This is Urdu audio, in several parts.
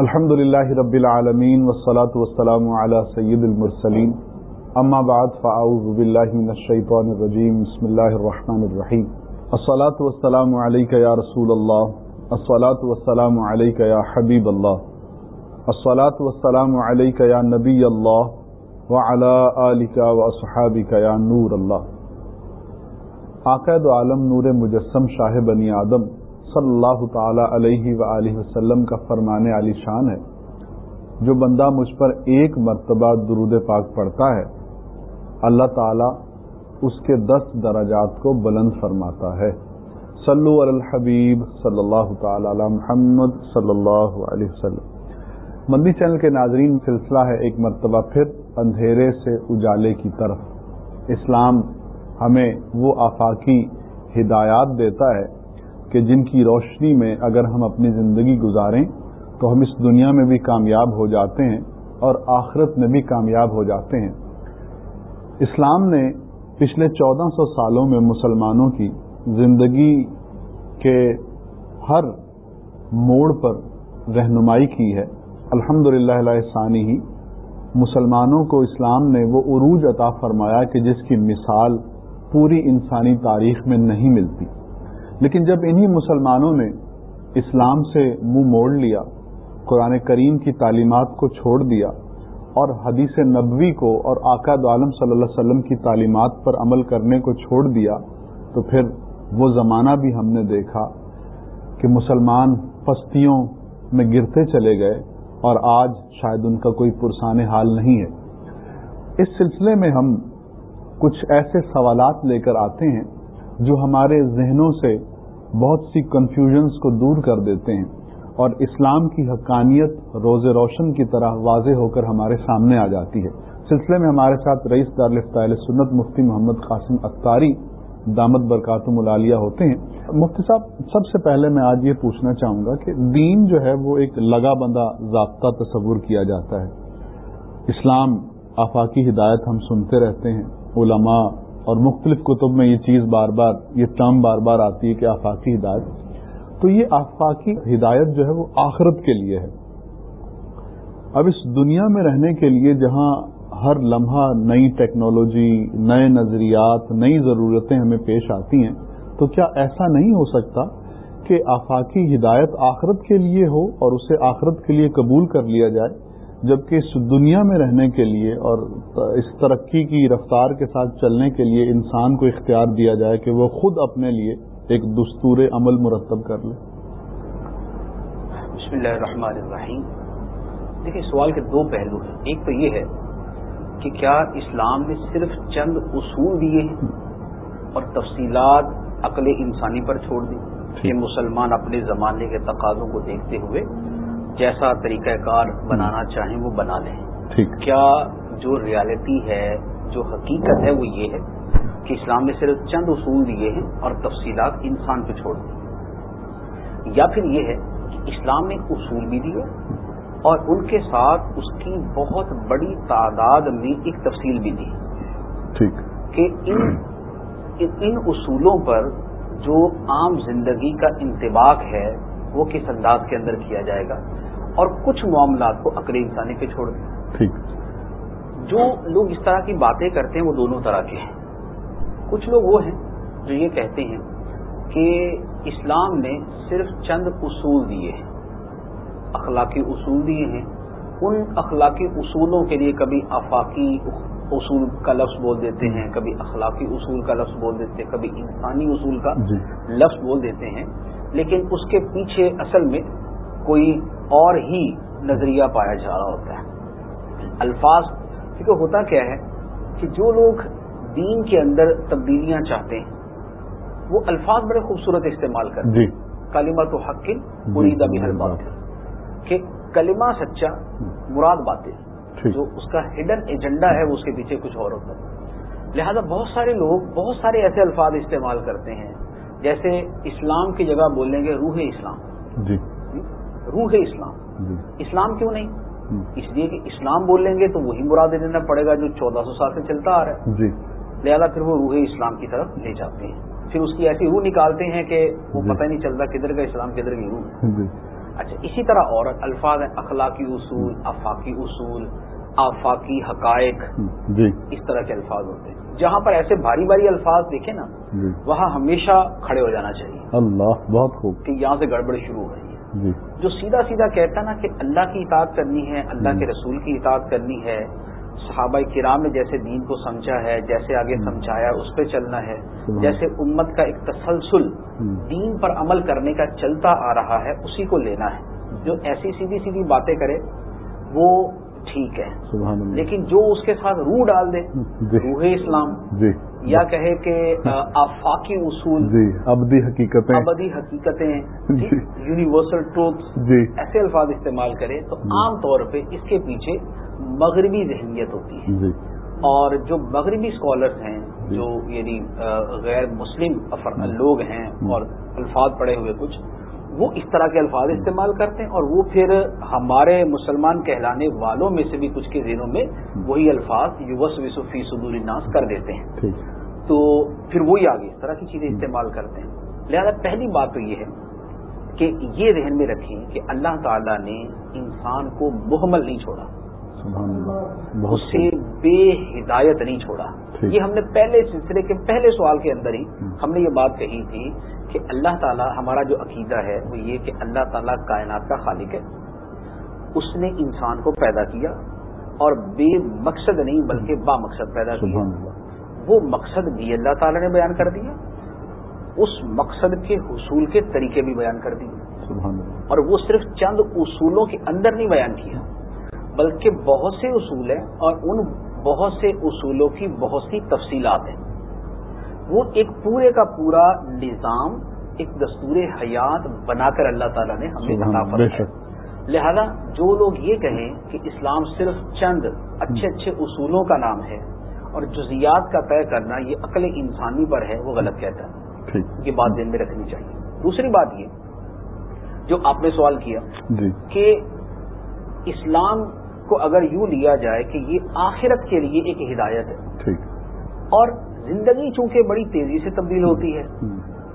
الحمد لله رب العالمين والصلاة والسلام على سيد المرسلين اما بعد، فاعوذ بالله من الشيطان الرجيم بسم الله الرحمن الرحيم الصلاة والسلام عليك يا رسول الله الصلاة والسلام عليك يا حبيب الله الصلاة والسلام عليك يا نبي الله وعلى آلك واصحابك يا نور الله عقائد عالم نور مجسم شاہ بنی آدم. صلی اللہ تعالی علیہ و وسلم کا فرمان علی شان ہے۔ جو بندہ مجھ پر ایک مرتبہ درود پاک پڑھتا ہے، اللہ تعالی اس کے دس درجات کو بلند فرماتا ہے۔ صلو علی الحبیب صلی اللہ تعالی علی محمد صلی اللہ علیہ وسلم۔ مندی چینل کے ناظرین، سلسلہ ہے ایک مرتبہ پھر اندھیرے سے اجالے کی طرف۔ اسلام ہمیں وہ آفاقی ہدایات دیتا ہے کہ جن کی روشنی میں اگر ہم اپنی زندگی گزاریں تو ہم اس دنیا میں بھی کامیاب ہو جاتے ہیں اور آخرت میں بھی کامیاب ہو جاتے ہیں۔ اسلام نے پچھلے چودہ سو سالوں میں مسلمانوں کی زندگی کے ہر موڑ پر رہنمائی کی ہے۔ الحمد للہ ثانی ہی مسلمانوں کو اسلام نے وہ عروج عطا فرمایا کہ جس کی مثال پوری انسانی تاریخ میں نہیں ملتی۔ لیکن جب انہی مسلمانوں نے اسلام سے منہ موڑ لیا، قرآن کریم کی تعلیمات کو چھوڑ دیا اور حدیث نبوی کو اور آقا عالم صلی اللہ علیہ وسلم کی تعلیمات پر عمل کرنے کو چھوڑ دیا، تو پھر وہ زمانہ بھی ہم نے دیکھا کہ مسلمان پستیوں میں گرتے چلے گئے اور آج شاید ان کا کوئی پرسان حال نہیں ہے۔ اس سلسلے میں ہم کچھ ایسے سوالات لے کر آتے ہیں جو ہمارے ذہنوں سے بہت سی کنفیوژنس کو دور کر دیتے ہیں اور اسلام کی حقانیت روز روشن کی طرح واضح ہو کر ہمارے سامنے آ جاتی ہے۔ سلسلے میں ہمارے ساتھ رئیس دارالفتہ سنت مفتی محمد قاسم اختاری دامت برکاتم العالیہ ہوتے ہیں۔ مفتی صاحب، سب سے پہلے میں آج یہ پوچھنا چاہوں گا کہ دین جو ہے وہ ایک لگا بندہ ضابطہ تصور کیا جاتا ہے۔ اسلام آفاقی ہدایت ہم سنتے رہتے ہیں، علماء اور مختلف کتب میں یہ چیز بار بار، یہ ٹرم بار بار آتی ہے کہ آفاقی ہدایت۔ تو یہ آفاقی ہدایت جو ہے وہ آخرت کے لیے ہے۔ اب اس دنیا میں رہنے کے لیے جہاں ہر لمحہ نئی ٹیکنالوجی، نئے نظریات، نئی ضرورتیں ہمیں پیش آتی ہیں، تو کیا ایسا نہیں ہو سکتا کہ آفاقی ہدایت آخرت کے لیے ہو اور اسے آخرت کے لیے قبول کر لیا جائے؟ جبکہ اس دنیا میں رہنے کے لیے اور اس ترقی کی رفتار کے ساتھ چلنے کے لیے انسان کو اختیار دیا جائے کہ وہ خود اپنے لیے ایک دستور عمل مرتب کر لیں بسم اللہ الرحمن الرحیم۔ دیکھیں سوال کے دو پہلو ہیں۔ ایک تو یہ ہے کہ کیا اسلام نے صرف چند اصول دیے ہیں اور تفصیلات عقل انسانی پر چھوڑ دی؟ کہ مسلمان اپنے زمانے کے تقاضوں کو دیکھتے ہوئے جیسا طریقہ کار بنانا چاہیں وہ بنا لیں۔ کیا جو ریالٹی ہے جو حقیقت ہے وہ یہ ہے کہ اسلام نے صرف چند اصول دیے ہیں اور تفصیلات انسان پہ چھوڑ دی۔ یا پھر یہ ہے کہ اسلام نے اصول بھی دیے اور ان کے ساتھ اس کی بہت بڑی تعداد میں ایک تفصیل بھی دی۔ ٹھیک۔ کہ ان ان اصولوں پر جو عام زندگی کا انتباق ہے وہ کس انداز کے اندر کیا جائے گا اور کچھ معاملات کو عقل انسانی پہ چھوڑ دیں۔ ٹھیک۔ جو لوگ اس طرح کی باتیں کرتے ہیں وہ دونوں طرح کے ہیں۔ کچھ لوگ وہ ہیں جو یہ کہتے ہیں کہ اسلام نے صرف چند اصول دیے ہیں۔ اخلاقی اصول دیے ہیں۔ ان اخلاقی اصولوں کے لیے کبھی آفاقی اصول کا لفظ بول دیتے ہیں کبھی اخلاقی اصول کا لفظ بول دیتے ہیں کبھی انسانی اصول کا جی۔ لفظ بول دیتے ہیں لیکن اس کے پیچھے اصل میں کوئی اور ہی نظریہ پایا جا رہا ہوتا ہے۔ الفاظ کیونکہ ہوتا کیا ہے کہ جو لوگ دین کے اندر تبدیلیاں چاہتے ہیں وہ الفاظ بڑے خوبصورت استعمال کرتے ہیں۔ جی۔ کالما تو حقل پوری دبی ہر بات کہ کلمہ سچا مراد باتیں جو اس کا ہڈن ایجنڈا ہے وہ اس کے پیچھے کچھ اور ہوتا ہے۔ لہذا بہت سارے لوگ بہت سارے ایسے الفاظ استعمال کرتے ہیں جیسے اسلام کی جگہ بولیں گے روح اسلام۔ جی۔ روح اسلام۔ جی۔ اسلام کیوں نہیں؟ اس لیے کہ اسلام بول لیں گے تو وہی مراد دینا پڑے گا جو چودہ سو سال سے چلتا آ رہا ہے۔ جی۔ لہٰذا پھر وہ روح اسلام کی طرف لے جاتے ہیں۔ پھر اس کی ایسی روح نکالتے ہیں کہ وہ جی۔ پتہ نہیں چلتا کدھر کا اسلام کدھر کی روح۔ جی۔ اچھا اسی طرح اور الفاظ ہیں اخلاقی اصول افاقی اصول آفاقی حقائق جی۔ اس طرح کے الفاظ ہوتے ہیں۔ جہاں پر ایسے بھاری بھاری الفاظ دیکھیں نا جی۔ وہاں ہمیشہ کھڑے ہو جانا چاہیے۔ اللہ بہت خوب۔ کہ یہاں سے گڑبڑ شروع ہو رہی ہے۔ جی۔ جو سیدھا سیدھا کہتا نا کہ اللہ کی اطاعت کرنی ہے اللہ کے رسول کی اطاعت کرنی ہے صحابہ کرام نے جیسے دین کو سمجھا ہے جیسے آگے سمجھایا اس پہ چلنا ہے۔ جیسے امت کا ایک تسلسل۔ دین پر عمل کرنے کا چلتا آ رہا ہے اسی کو لینا ہے۔ جو ایسی سیدھی سیدھی باتیں کرے وہ ٹھیک ہے۔ سبحان اللہ۔ لیکن جو اس کے ساتھ روح ڈال دے جی۔ روح اسلام۔ جی۔ یا کہے کہ آفاقی اصول۔ جی ابدی حقیقتیں۔ ابدی حقیقتیں۔ جی۔ یونیورسل ٹروتھ جی۔ ایسے الفاظ استعمال کرے تو عام طور پہ اس کے پیچھے مغربی ذہنیت ہوتی ہے۔ جی۔ اور جو مغربی اسکالرس ہیں جو یعنی غیر مسلم لوگ ہیں اور الفاظ پڑے ہوئے کچھ وہ اس طرح کے الفاظ استعمال کرتے ہیں اور وہ پھر ہمارے مسلمان کہلانے والوں میں سے بھی کچھ کے ذہنوں میں وہی الفاظ یوس وسفی صدور الناس کر دیتے ہیں۔ تو پھر وہی آگے اس طرح کی چیزیں استعمال کرتے ہیں۔ لہذا پہلی بات تو یہ ہے کہ یہ ذہن میں رکھیں کہ اللہ تعالیٰ نے انسان کو محمل نہیں چھوڑا۔ اسے بے ہدایت نہیں چھوڑا۔ یہ ہم نے پہلے سلسلے کے پہلے سوال کے اندر ہی ہم نے یہ بات کہی تھی کہ اللہ تعالیٰ ہمارا جو عقیدہ ہے وہ یہ کہ اللہ تعالیٰ کائنات کا خالق ہے۔ اس نے انسان کو پیدا کیا اور بے مقصد نہیں بلکہ با مقصد پیدا کیا۔ وہ مقصد بھی اللہ تعالیٰ نے بیان کر دیا اس مقصد کے حصول کے طریقے بھی بیان کر دیے۔ اور وہ صرف چند اصولوں کے اندر نہیں بیان کیا بلکہ بہت سے اصول ہیں اور ان بہت سے اصولوں کی بہت سی تفصیلات ہیں۔ وہ ایک پورے کا پورا نظام ایک دستور حیات بنا کر اللہ تعالیٰ نے ہمیں شک۔ لہذا جو لوگ یہ کہیں کہ اسلام صرف چند اچھے اچھے اصولوں کا نام ہے اور جزیات کا طے کرنا یہ عقل انسانی پر ہے وہ غلط کہتا ہے۔ یہ بات ذہن میں رکھنی چاہیے۔ دوسری بات یہ جو آپ نے سوال کیا جی۔ کہ اسلام کو اگر یوں لیا جائے کہ یہ آخرت کے لیے ایک ہدایت ہے۔ اور زندگی چونکہ بڑی تیزی سے تبدیل ہوتی ہے۔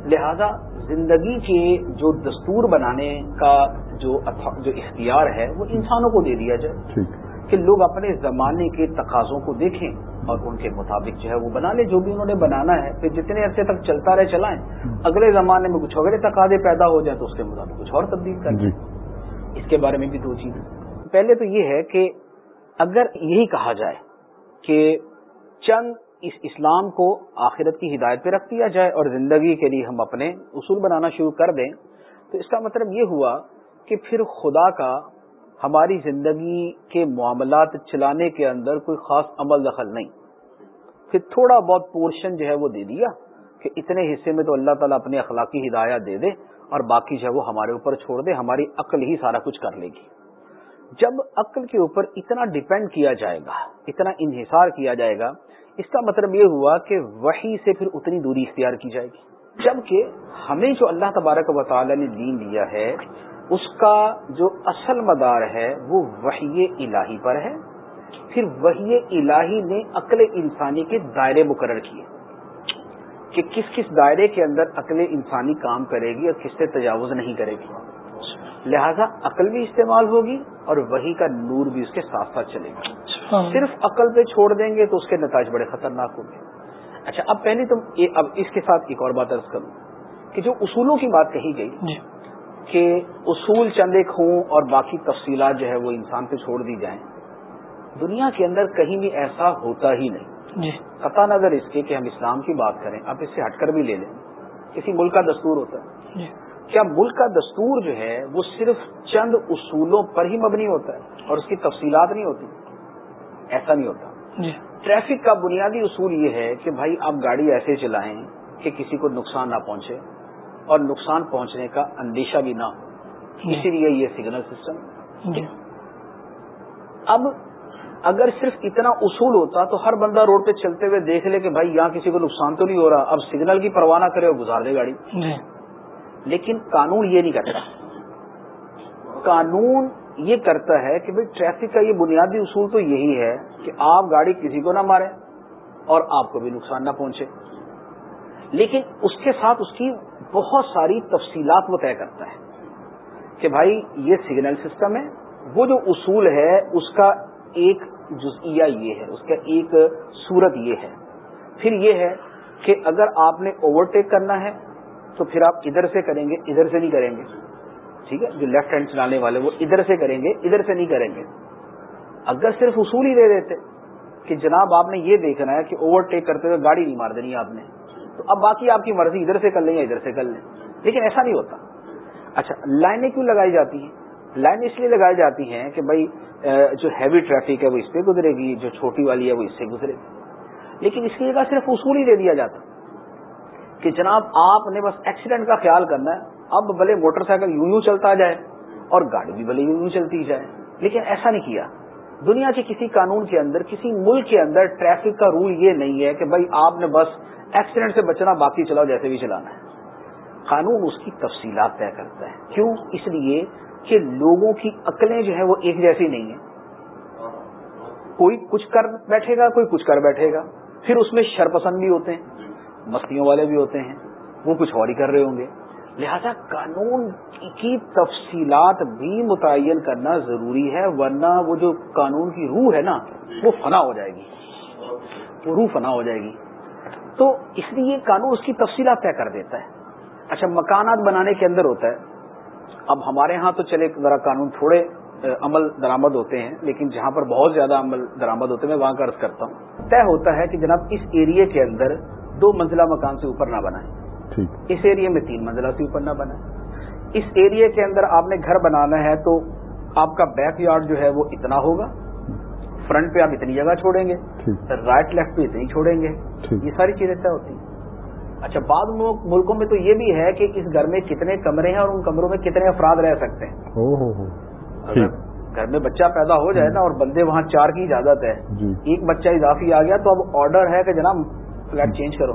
لہذا زندگی کے جو دستور بنانے کا جو جو اختیار ہے وہ انسانوں کو دے دیا جائے۔ کہ لوگ اپنے زمانے کے تقاضوں کو دیکھیں اور ان کے مطابق جو ہے وہ بنا لیں۔ جو بھی انہوں نے بنانا ہے پھر جتنے عرصے تک چلتا رہے چلائیں۔ اگلے زمانے میں کچھ اگلے تقاضے پیدا ہو جائیں تو اس کے مطابق کچھ اور تبدیل کر جی۔ دیں اس کے بارے میں بھی دو چیزیں۔ پہلے تو یہ ہے کہ اگر یہی کہا جائے کہ چند اس اسلام کو آخرت کی ہدایت پہ رکھ دیا جائے اور زندگی کے لیے ہم اپنے اصول بنانا شروع کر دیں، تو اس کا مطلب یہ ہوا کہ پھر خدا کا ہماری زندگی کے معاملات چلانے کے اندر کوئی خاص عمل دخل نہیں۔ پھر تھوڑا بہت پورشن جو ہے وہ دے دیا کہ اتنے حصے میں تو اللہ تعالیٰ اپنی اخلاقی ہدایات دے دے اور باقی جو ہے وہ ہمارے اوپر چھوڑ دے، ہماری عقل ہی سارا کچھ کر لے گی۔ جب عقل کے اوپر اتنا ڈپینڈ کیا جائے گا، اتنا انحصار کیا جائے گا اس کا مطلب یہ ہوا کہ وہی سے پھر اتنی دوری اختیار کی جائے گی۔ جبکہ ہمیں جو اللہ تبارک و تعالی نے دین دیا ہے، اس کا جو اصل مدار ہے، وہ وحی الہی پر ہے۔ پھر وحی الہی نے عقل انسانی کے دائرے مقرر کیے کہ کس کس دائرے کے اندر عقل انسانی کام کرے گی اور کس سے تجاوز نہیں کرے گی۔ لہذا عقل بھی استعمال ہوگی اور وہی کا نور بھی اس کے ساتھ ساتھ چلے گا۔ صرف عقل پہ چھوڑ دیں گے تو اس کے نتائج بڑے خطرناک ہوں گے۔ اچھا اب پہلے تم اب اس کے ساتھ ایک اور بات ارض کروں کہ جو اصولوں کی بات کہی گئی کہ اصول چند ایک ہوں اور باقی تفصیلات جو ہے وہ انسان پہ چھوڑ دی جائیں دنیا کے اندر کہیں بھی ایسا ہوتا ہی نہیں۔ جی۔ قطع نظر اس کے کہ ہم اسلام کی بات کریں اب اس سے ہٹ کر بھی لے لیں۔ کسی ملک کا دستور ہوتا ہے۔ جی۔ کیا ملک کا دستور جو ہے وہ صرف چند اصولوں پر ہی مبنی ہوتا ہے اور اس کی تفصیلات نہیں ہوتی؟ ایسا نہیں ہوتا۔ جی۔ ٹریفک کا بنیادی اصول یہ ہے کہ بھائی آپ گاڑی ایسے چلائیں کہ کسی کو نقصان نہ پہنچے اور نقصان پہنچنے کا اندیشہ بھی نہ ہو۔ اسی لیے یہ سگنل سسٹم جی۔ اب اگر صرف اتنا اصول ہوتا تو ہر بندہ روڈ پہ چلتے ہوئے دیکھ لے کہ بھائی یہاں کسی کو نقصان تو نہیں ہو رہا۔ اب سگنل کی پرواہ نہ کرے اور گزار دے گاڑی۔ جی۔ لیکن قانون یہ نہیں کرتا۔ قانون یہ کرتا ہے کہ بھائی ٹریفک کا یہ بنیادی اصول تو یہی ہے کہ آپ گاڑی کسی کو نہ ماریں اور آپ کو بھی نقصان نہ پہنچے۔ لیکن اس کے ساتھ اس کی بہت ساری تفصیلات وہ طے کرتا ہے کہ بھائی یہ سگنل سسٹم ہے، وہ جو اصول ہے، اس کا ایک جزئیہ یہ ہے، اس کا ایک صورت یہ ہے۔ پھر یہ ہے کہ اگر آپ نے اوورٹیک کرنا ہے تو پھر آپ ادھر سے کریں گے، ادھر سے نہیں کریں گے۔ ٹھیک ہے، جو لیفٹ ہینڈ چلانے والے وہ ادھر سے کریں گے، ادھر سے نہیں کریں گے۔ اگر صرف اصول ہی دے دیتے کہ جناب آپ نے یہ دیکھنا ہے کہ اوورٹیک کرتے ہوئے گاڑی نہیں مار دینی آپ نے، تو اب باقی آپ کی مرضی ادھر سے کر لیں یا ادھر سے کر لیں۔ لیکن ایسا نہیں ہوتا۔ اچھا لائنیں کیوں لگائی جاتی ہیں؟ لائن اس لیے لگائی جاتی ہیں کہ بھائی جو ہیوی ٹریفک ہے وہ اس پہ گزرے گی، جو چھوٹی والی ہے وہ اس سے گزرے گی۔ لیکن اس کی جگہ صرف اصول ہی دے دیا جاتا۔ کہ جناب آپ نے بس ایکسیڈنٹ کا خیال کرنا ہے اب بھلے موٹر سائیکل یوں یوں چلتا جائے اور گاڑی بھی بھلے یوں یوں چلتی جائے۔ لیکن ایسا نہیں کیا۔ دنیا کے کسی قانون کے اندر، کسی ملک کے اندر ٹریفک کا رول یہ نہیں ہے کہ بھائی آپ نے بس ایکسیڈنٹ سے بچنا، باقی چلاؤ جیسے بھی چلانا ہے۔ قانون اس کی تفصیلات طے کرتا ہے۔ کیوں؟ اس لیے کہ لوگوں کی عقلیں جو ہے وہ ایک جیسی نہیں ہیں۔ کوئی کچھ کر بیٹھے گا، کوئی کچھ کر بیٹھے گا۔ پھر اس میں شرپسند بھی ہوتے ہیں، مستیوں والے بھی ہوتے ہیں، وہ کچھ اور ہی کر رہے ہوں گے۔ لہذا قانون کی تفصیلات بھی متعین کرنا ضروری ہے، ورنہ وہ جو قانون کی روح ہے نا، وہ فنا ہو جائے گی۔ وہ روح فنا ہو جائے گی۔ تو اس لیے قانون اس کی تفصیلات طے کر دیتا ہے۔ اچھا مکانات بنانے کے اندر ہوتا ہے۔ اب ہمارے ہاں تو چلے، ذرا قانون تھوڑے عمل درامد ہوتے ہیں، لیکن جہاں پر بہت زیادہ عمل درامد ہوتے ہیں، میں وہاں کا عرض کرتا ہوں۔ طے ہوتا ہے کہ جناب اس ایریے کے اندر دو منزلہ مکان سے اوپر نہ بنائیں۔ اس ایریے میں تین منزلہ سے اوپر نہ بنائیں اس ایریے کے اندر آپ نے گھر بنانا ہے تو آپ کا بیک یارڈ جو ہے وہ اتنا ہوگا۔ فرنٹ پہ آپ اتنی جگہ چھوڑیں گے۔ رائٹ لیفٹ پہ اتنی چھوڑیں گے۔ یہ ساری چیزیں طے ہوتی ہیں۔ اچھا بعض ملکوں میں تو یہ بھی ہے کہ اس گھر میں کتنے کمرے ہیں اور ان کمروں میں کتنے افراد رہ سکتے ہیں۔ اگر گھر میں بچہ پیدا ہو جائے نا اور بندے وہاں چار کی اجازت ہے جی۔ ایک بچہ اضافی آ گیا تو اب آرڈر ہے کہ جناب فلیٹ چینج کرو۔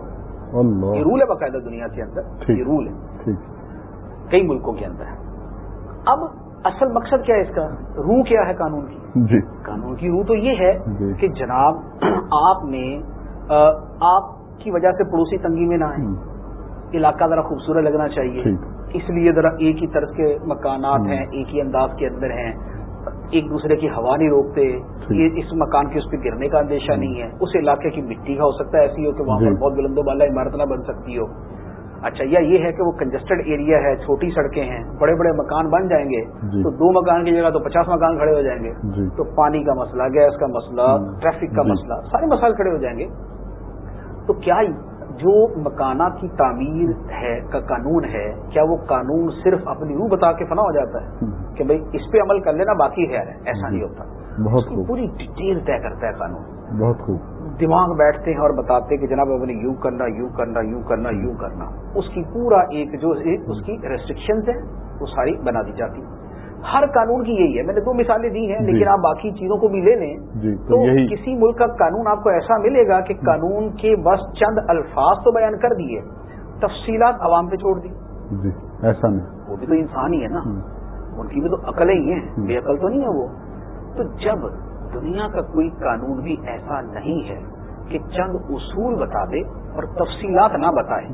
یہ رول ہے باقاعدہ دنیا کے اندر. یہ رول ہے. کئی ملکوں کے اندر. اب اصل مقصد کیا ہے اس کا؟ روح کیا ہے قانون کی؟ جی. قانون کی روح تو یہ ہے جی۔ کہ جناب آپ نے آپ کی وجہ سے پڑوسی تنگی میں نہ آئے علاقہ ذرا خوبصورت لگنا چاہیے. اس لیے ذرا ایک ہی طرز کے مکانات ہیں ایک ہی انداز کے اندر ہیں. ایک دوسرے کی ہوا نہیں روکتے یہ اس مکان کے اس پہ گرنے کا اندیشہ نہیں ہے۔ اس علاقے کی مٹی کا ہو سکتا ہے ایسی ہو کہ وہاں پر بہت بلند و بالا عمارت نہ بن سکتی ہو۔ اچھا یا یہ ہے کہ وہ کنجسٹڈ ایریا ہے چھوٹی سڑکیں ہیں بڑے بڑے مکان بن جائیں گے تو دو مکان کی جگہ تو پچاس مکان کھڑے ہو جائیں گے۔ تو پانی کا مسئلہ گیس کا مسئلہ ٹریفک کا مسئلہ سارے مسائل کھڑے ہو جائیں گے۔ تو کیا جو مکانات کی تعمیر ہے کا قانون ہے کیا وہ قانون صرف اپنی روح بتا کے فنا ہو جاتا ہے؟ کہ بھئی اس پہ عمل کر لینا باقی ہے ایسا نہیں ہوتا۔ بہت پوری ڈیٹیل طے کرتا ہے قانون۔ بہت خوب۔ دماغ بیٹھتے ہیں اور بتاتے کہ جناب اب نے یوں کرنا یوں کرنا یوں کرنا یوں کرنا۔ اس کی پورا ایک جو اس کی ریسٹرکشنز ہیں وہ ساری بنا دی جاتی۔ ہر قانون کی یہی ہے۔ میں نے دو مثالیں دی ہیں لیکن آپ باقی چیزوں کو بھی لے لیں۔ جی تو کسی ملک کا قانون آپ کو ایسا ملے گا کہ قانون کے بس چند الفاظ تو بیان کر دیے تفصیلات عوام پہ چھوڑ دی۔ جی ایسا نہیں۔ وہ بھی تو انسان ہی ہے نا۔ ان کی بھی تو عقلیں ہی ہیں بے عقل تو نہیں ہے وہ۔ تو جب دنیا کا کوئی قانون بھی ایسا نہیں ہے کہ چند اصول بتا دے اور تفصیلات نہ بتائے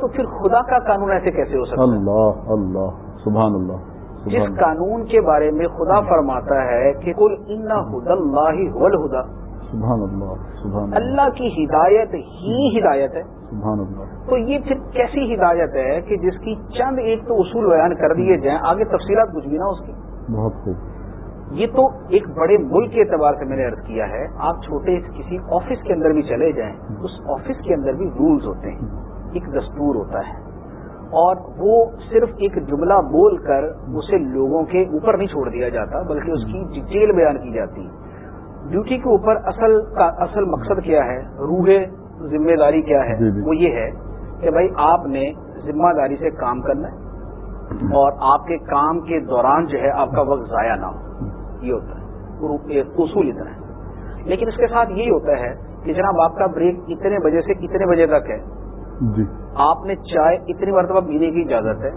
تو پھر خدا کا قانون ایسے کیسے ہو سکتا ہے؟ اللہ اللہ سبحان اللہ۔ جس قانون کے بارے میں خدا فرماتا ہے کہ کل ان ہد اللہ ہدا سبحان اللہ سبحان اللہ۔ کی ہدایت ہی ہدایت ہے۔ سبحان اللہ۔ تو یہ پھر کیسی ہدایت ہے کہ جس کی چند ایک تو اصول بیان کر دیے جائیں آگے تفصیلات کچھ بھی نہ اس کی۔ بہت خوب۔ یہ تو ایک بڑے ملک کے اعتبار سے میں نے عرض کیا ہے آپ چھوٹے کسی آفس کے اندر بھی چلے جائیں اس آفس کے اندر بھی رولز ہوتے ہیں ایک دستور ہوتا ہے۔ اور وہ صرف ایک جملہ بول کر اسے لوگوں کے اوپر نہیں چھوڑ دیا جاتا بلکہ اس کی ڈیٹیل بیان کی جاتی۔ ڈیوٹی کے اوپر اصل کا اصل مقصد کیا ہے؟ روح ذمہ داری کیا ہے؟ وہ یہ ہے کہ بھائی آپ نے ذمہ داری سے کام کرنا ہے اور آپ کے کام کے دوران جو ہے آپ کا وقت ضائع نہ ہو۔ یہ ہوتا ہے۔ اصول اتنا ہے۔ لیکن اس کے ساتھ یہی ہوتا ہے کہ جناب آپ کا بریک اتنے بجے سے اتنے بجے تک ہے؟ جی۔ آپ نے چائے اتنی مرتبہ پینے کی اجازت ہے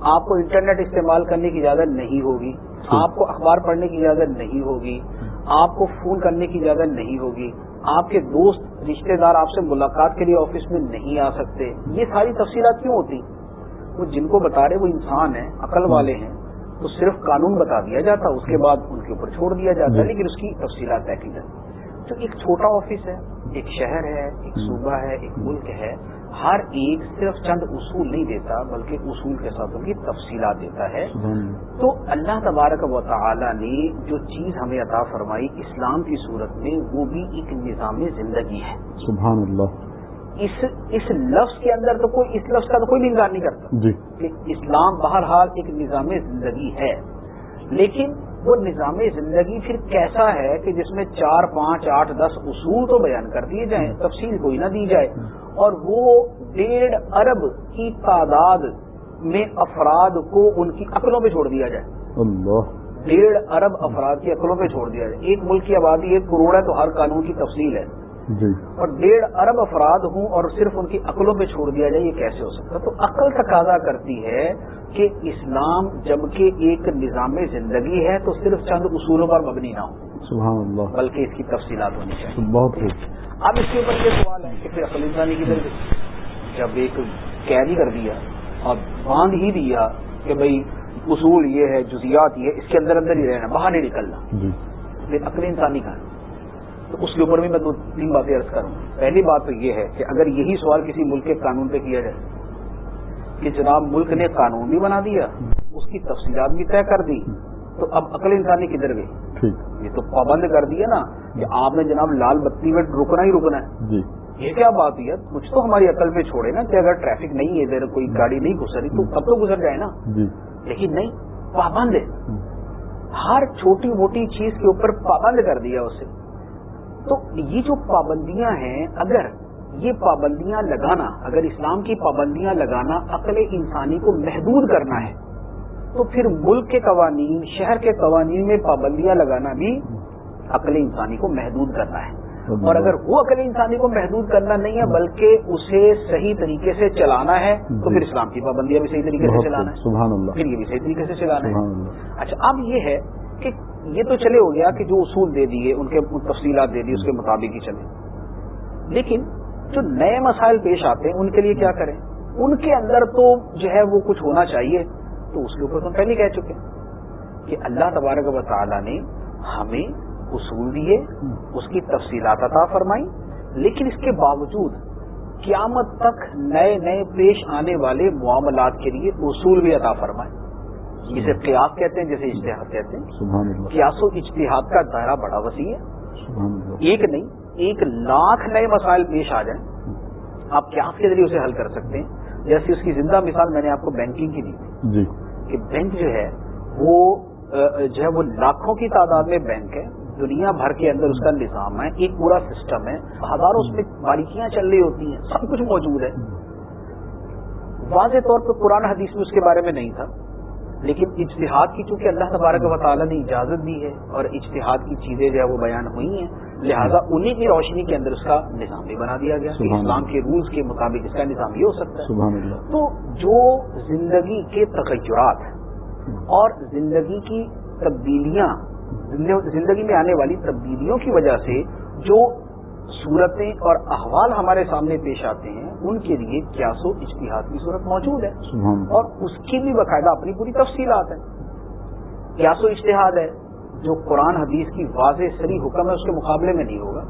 آپ کو انٹرنیٹ استعمال کرنے کی اجازت نہیں ہوگی آپ کو اخبار پڑھنے کی اجازت نہیں ہوگی آپ کو فون کرنے کی اجازت نہیں ہوگی آپ کے دوست رشتہ دار آپ سے ملاقات کے لیے آفس میں نہیں آ سکتے۔ یہ ساری تفصیلات کیوں ہوتی؟ وہ جن کو بتا رہے وہ انسان ہیں عقل والے ہیں۔ تو صرف قانون بتا دیا جاتا اس کے بعد ان کے اوپر چھوڑ دیا جاتا ہے لیکن اس کی تفصیلات طے کی جاتی تو ایک چھوٹا آفس ہے ایک شہر ہے ایک صوبہ ہے ایک ملک ہے۔ ہر ایک صرف چند اصول نہیں دیتا بلکہ اصول کے ساتھ ان کی تفصیلات دیتا ہے۔ تو اللہ تبارک و تعالی نے جو چیز ہمیں عطا فرمائی اسلام کی صورت میں وہ بھی ایک نظام زندگی ہے۔ سبحان اللہ۔ اس اس لفظ کے اندر تو کوئی اس لفظ کا تو کوئی انکار نہیں کرتا۔ جی۔ کہ اسلام بہرحال ایک نظام زندگی ہے۔ لیکن وہ نظام زندگی پھر کیسا ہے کہ جس میں چار پانچ آٹھ دس اصول تو بیان کر دیے جائیں تفصیل کوئی نہ دی جائے۔ اور وہ ڈیڑھ ارب کی تعداد میں افراد کو ان کی عقلوں پہ چھوڑ دیا جائے۔ اللہ۔ ڈیڑھ ارب افراد کی عقلوں پہ چھوڑ دیا جائے۔ ایک ملک کی آبادی ایک کروڑ ہے تو ہر قانون کی تفصیل ہے۔ جی۔ اور ڈیڑھ ارب افراد ہوں اور صرف ان کی عقلوں پہ چھوڑ دیا جائے یہ کیسے ہو سکتا تو عقل تقاضا کرتی ہے کہ اسلام جبکہ ایک نظام زندگی ہے تو صرف چند اصولوں پر مبنی نہ ہو سبحان اللہ۔ بلکہ اس کی تفصیلات ہونی چاہیے۔ بہت اب اس کے اوپر یہ سوال ہے کہ پھر عقل انسانی کی طرف جب ایک قید ہی کر دیا اور باندھ ہی دیا کہ بھئی اصول یہ ہے جزیات یہ اس کے اندر اندر ہی رہنا باہر نہیں نکلنا۔ جی۔ پھر عقل انسانی کا تو اس کے اوپر بھی میں دو تین باتیں عرض کروں۔ پہلی بات تو یہ ہے کہ اگر یہی سوال کسی ملک کے قانون پہ کیا جائے کہ جناب ملک نے قانون بھی بنا دیا اس کی تفصیلات بھی طے کر دی تو اب عقل انسانی کدھر گئی؟ یہ تو پابند کر دیا نا کہ آپ نے جناب لال بتی میں رکنا ہی رکنا ہے۔ جی۔ یہ کیا بات ہے؟ کچھ تو ہماری عقل پہ چھوڑے نا کہ اگر ٹریفک نہیں ہے ادھر کوئی گاڑی نہیں گزری تو اب تو گزر جائے نا؟ جی۔ لیکن نہیں پابند ہے۔ ہر چھوٹی موٹی چیز کے اوپر پابند کر دیا اسے تو یہ جو پابندیاں ہیں اگر یہ پابندیاں لگانا اگر اسلام کی پابندیاں لگانا عقل انسانی کو محدود کرنا ہے تو پھر ملک کے قوانین شہر کے قوانین میں پابندیاں لگانا بھی عقل انسانی کو محدود کرنا ہے۔ اور اگر وہ عقل انسانی کو محدود کرنا نہیں ہے بلکہ اسے صحیح طریقے سے چلانا ہے تو پھر اسلام کی پابندیاں بھی صحیح طریقے سے چلانا ہے۔ سبحان اللہ۔ پھر یہ بھی صحیح طریقے سے چلانا ہے۔ اچھا اب یہ ہے کہ یہ تو چلے ہو گیا کہ جو اصول دے دیے، ان کے تفصیلات دے دی اس کے مطابق ہی چلے۔ لیکن جو نئے مسائل پیش آتے ہیں، ان کے لیے کیا کریں؟ ان کے اندر تو جو ہے وہ کچھ ہونا چاہیے، تو اس کے اوپر تو ہم پہلے کہہ چکے کہ اللہ تبارک و تعالیٰ نے ہمیں اصول دیے، اس کی تفصیلات عطا فرمائی، لیکن اس کے باوجود قیامت تک نئے نئے پیش آنے والے معاملات کے لیے اصول بھی عطا فرمائے۔ جسے قیاس کہتے ہیں جیسے اشتہاد کہتے ہیں۔ قیاس و اجتہاد کا دائرہ بڑا وسیع ہے۔ ایک نہیں ایک لاکھ نئے مسائل پیش آ جائیں۔ آپ قیاس کے ذریعے اسے حل کر سکتے ہیں۔ جیسے اس کی زندہ مثال میں نے آپ کو بینکنگ کی دی۔ جی۔ کہ بینک جو ہے وہ جو ہے وہ لاکھوں کی تعداد میں بینک ہے۔ دنیا بھر کے اندر اس کا نظام ہے ایک پورا سسٹم ہے۔ ہزاروں اس میں باریکیاں چل رہی ہوتی ہیں سب کچھ موجود ہے۔ واضح طور پہ قرآن حدیث میں اس کے بارے میں نہیں تھا۔ لیکن اجتہاد کی چونکہ اللہ تبارک و تعالیٰ نے اجازت دی ہے اور اجتہاد کی چیزیں جو ہے وہ بیان ہوئی ہیں لہذا انہیں کی روشنی کے اندر اس کا نظام بھی بنا دیا گیا۔ اسلام کے رولز کے مطابق اس کا نظام یہ ہو سکتا ہے۔ تو جو زندگی کے تغیرات اور زندگی کی تبدیلیاں زندگی میں آنے والی تبدیلیوں کی وجہ سے جو صورتیں اور احوال ہمارے سامنے پیش آتے ہیں ان کے لیے قیاس و اجتہاد کی صورت موجود ہے۔ اور اس کی بھی باقاعدہ اپنی پوری تفصیلات ہیں۔ قیاس و اجتہاد ہے جو قرآن حدیث کی واضح سری حکم ہے اس کے مقابلے میں نہیں ہوگا۔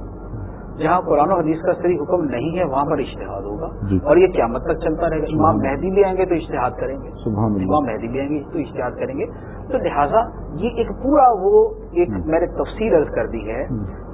جہاں قرآن و حدیث کا صحیح حکم نہیں ہے وہاں پر اشتہاد ہوگا۔ اور یہ قیامت تک چلتا رہے گا۔ امام مہدی بھی آئیں گے تو اشتہاد کریں گے۔ امام مہدی بھی آئیں گے تو اشتہاد کریں گے۔ تو لہٰذا یہ ایک پورا وہ ایک میں نے تفصیل عرض کر دی ہے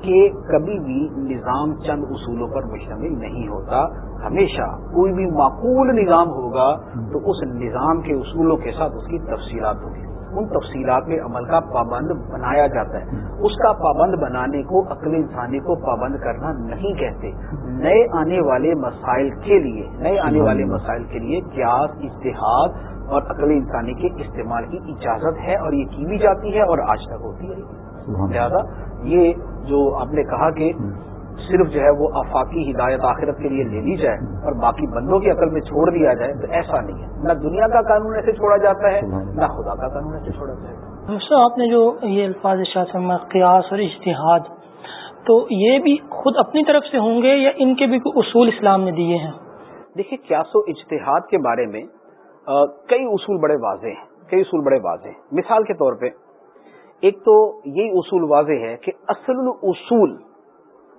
کہ کبھی بھی نظام چند اصولوں پر مشتمل نہیں ہوتا۔ ہمیشہ کوئی بھی معقول نظام ہوگا تو اس نظام کے اصولوں کے ساتھ اس کی تفصیلات ہوگی۔ ان تفصیلات میں عمل کا پابند بنایا جاتا ہے۔ اس کا پابند بنانے کو عقل انسانی کو پابند کرنا نہیں کہتے۔ نئے آنے والے مسائل کے لیے نئے آنے والے مسائل کے لیے قیاس اشتہاد اور عقل انسانی کے استعمال کی اجازت ہے اور یہ کی بھی جاتی ہے اور آج تک ہوتی ہے۔ لہذا یہ جو آپ نے کہا کہ صرف جو ہے وہ آفاقی ہدایت آخرت کے لیے لے لی جائے اور باقی بندوں کی عقل میں چھوڑ دیا جائے تو ایسا نہیں ہے۔ نہ دنیا کا قانون ایسے چھوڑا جاتا ہے نہ خدا کا قانون ایسے چھوڑا جائے گا دوستوں آپ نے جو یہ الفاظ قیاس اور اجتہاد تو یہ بھی خود اپنی طرف سے ہوں گے یا ان کے بھی کوئی اصول اسلام نے دیے ہیں؟ دیکھیے قیاس و اجتہاد کے بارے میں آ، کئی اصول بڑے واضح ہیں کئی اصول بڑے واضح ہیں۔ مثال کے طور پہ ایک تو یہی اصول واضح ہے کہ اصل اصول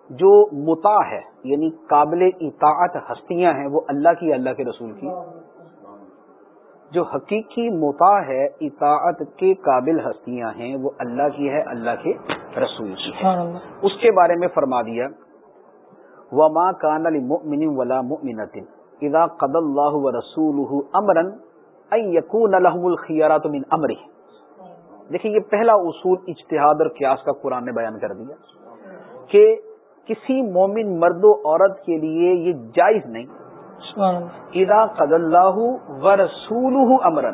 جو متا ہے یعنی قابل اطاعت ہستیاں ہیں وہ اللہ کی اللہ کے رسول کی۔ جو حقیقی متا ہے اطاعت کے قابل ہستیاں ہیں وہ اللہ کی ہے اللہ کے رسول کی ہے۔ اس کے بارے میں فرما دیا وما کان المؤمن ولا مؤمنۃ اذا قضى الله ورسوله امرا ان يكون لهم الخيارات من امره دیکھیں یہ پہلا اصول اجتہاد اور قیاس کا قرآن نے بیان کر دیا کہ کسی مومن مرد و عورت کے لیے یہ جائز نہیں۔ اذا قضى الله ورسوله امرا۔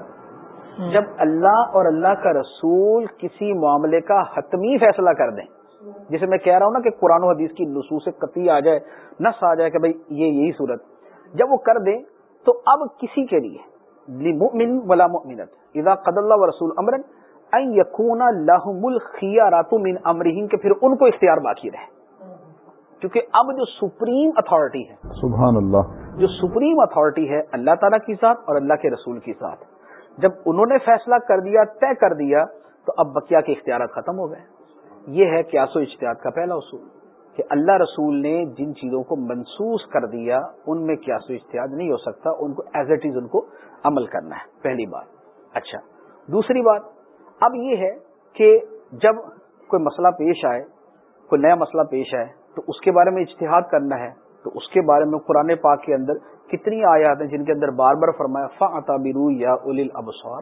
جب اللہ اور اللہ کا رسول کسی معاملے کا حتمی فیصلہ کر دیں جسے میں کہہ رہا ہوں نا کہ قرآن و حدیث کی نصوص قطعی آ جائے نس آ جائے کہ بھائی یہ یہی صورت۔ جب وہ کر دیں تو اب کسی کے لیے مؤمن ولا مؤمنت۔ اذا قد اللہ و رسول امرن ان یکون لہم الخیارات من امرہم کہ پھر ان کو اختیار باقی رہے۔ کیونکہ اب جو سپریم اتھارٹی ہے سبحان اللہ۔ جو سپریم اتھارٹی ہے اللہ تعالیٰ کی ساتھ اور اللہ کے رسول کی ساتھ جب انہوں نے فیصلہ کر دیا طے کر دیا تو اب بکیا کے اختیارات ختم ہو گئے۔ یہ ہے قیاس و اجتہاد کا پہلا اصول کہ اللہ رسول نے جن چیزوں کو منسوس کر دیا ان میں قیاس و اجتہاد نہیں ہو سکتا ان کو ایز اٹ از ان کو عمل کرنا ہے۔ پہلی بات۔ اچھا۔ دوسری بات اب یہ ہے کہ جب کوئی مسئلہ پیش آئے کوئی نیا مسئلہ پیش آئے تو اس کے بارے میں اجتہاد کرنا ہے۔ تو اس کے بارے میں قرآن پاک کے اندر کتنی آیات ہیں جن کے اندر بار بار فرمایا فا برو یا اول ابسوار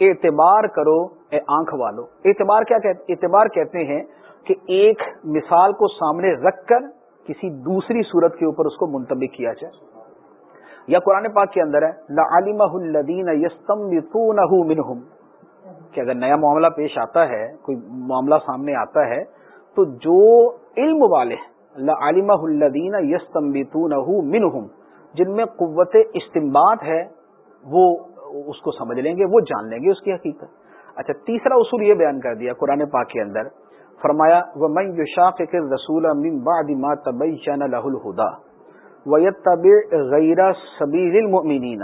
اعتبار کرو اے آنکھ والو۔ اعتبار کیا کہتے، اعتبار کہتے ہیں کہ ایک مثال کو سامنے رکھ کر کسی دوسری صورت کے اوپر اس کو منتبک کیا جائے۔ یا قرآن پاک کے اندر ہے کہ اگر نیا معاملہ پیش آتا ہے، کوئی معاملہ سامنے آتا ہے تو جو علم والے لعلمہ الدین یستم منہم، جن میں قوت استمباد ہے، وہ اس کو سمجھ لیں گے، وہ جان لیں گے اس کی حقیقت۔ اچھا تیسرا اصول یہ بیان کر دیا قرآن پاک کے اندر، فرمایا وہ میں یوشاق رسول الہدا وب غیر سبیر المؤمنین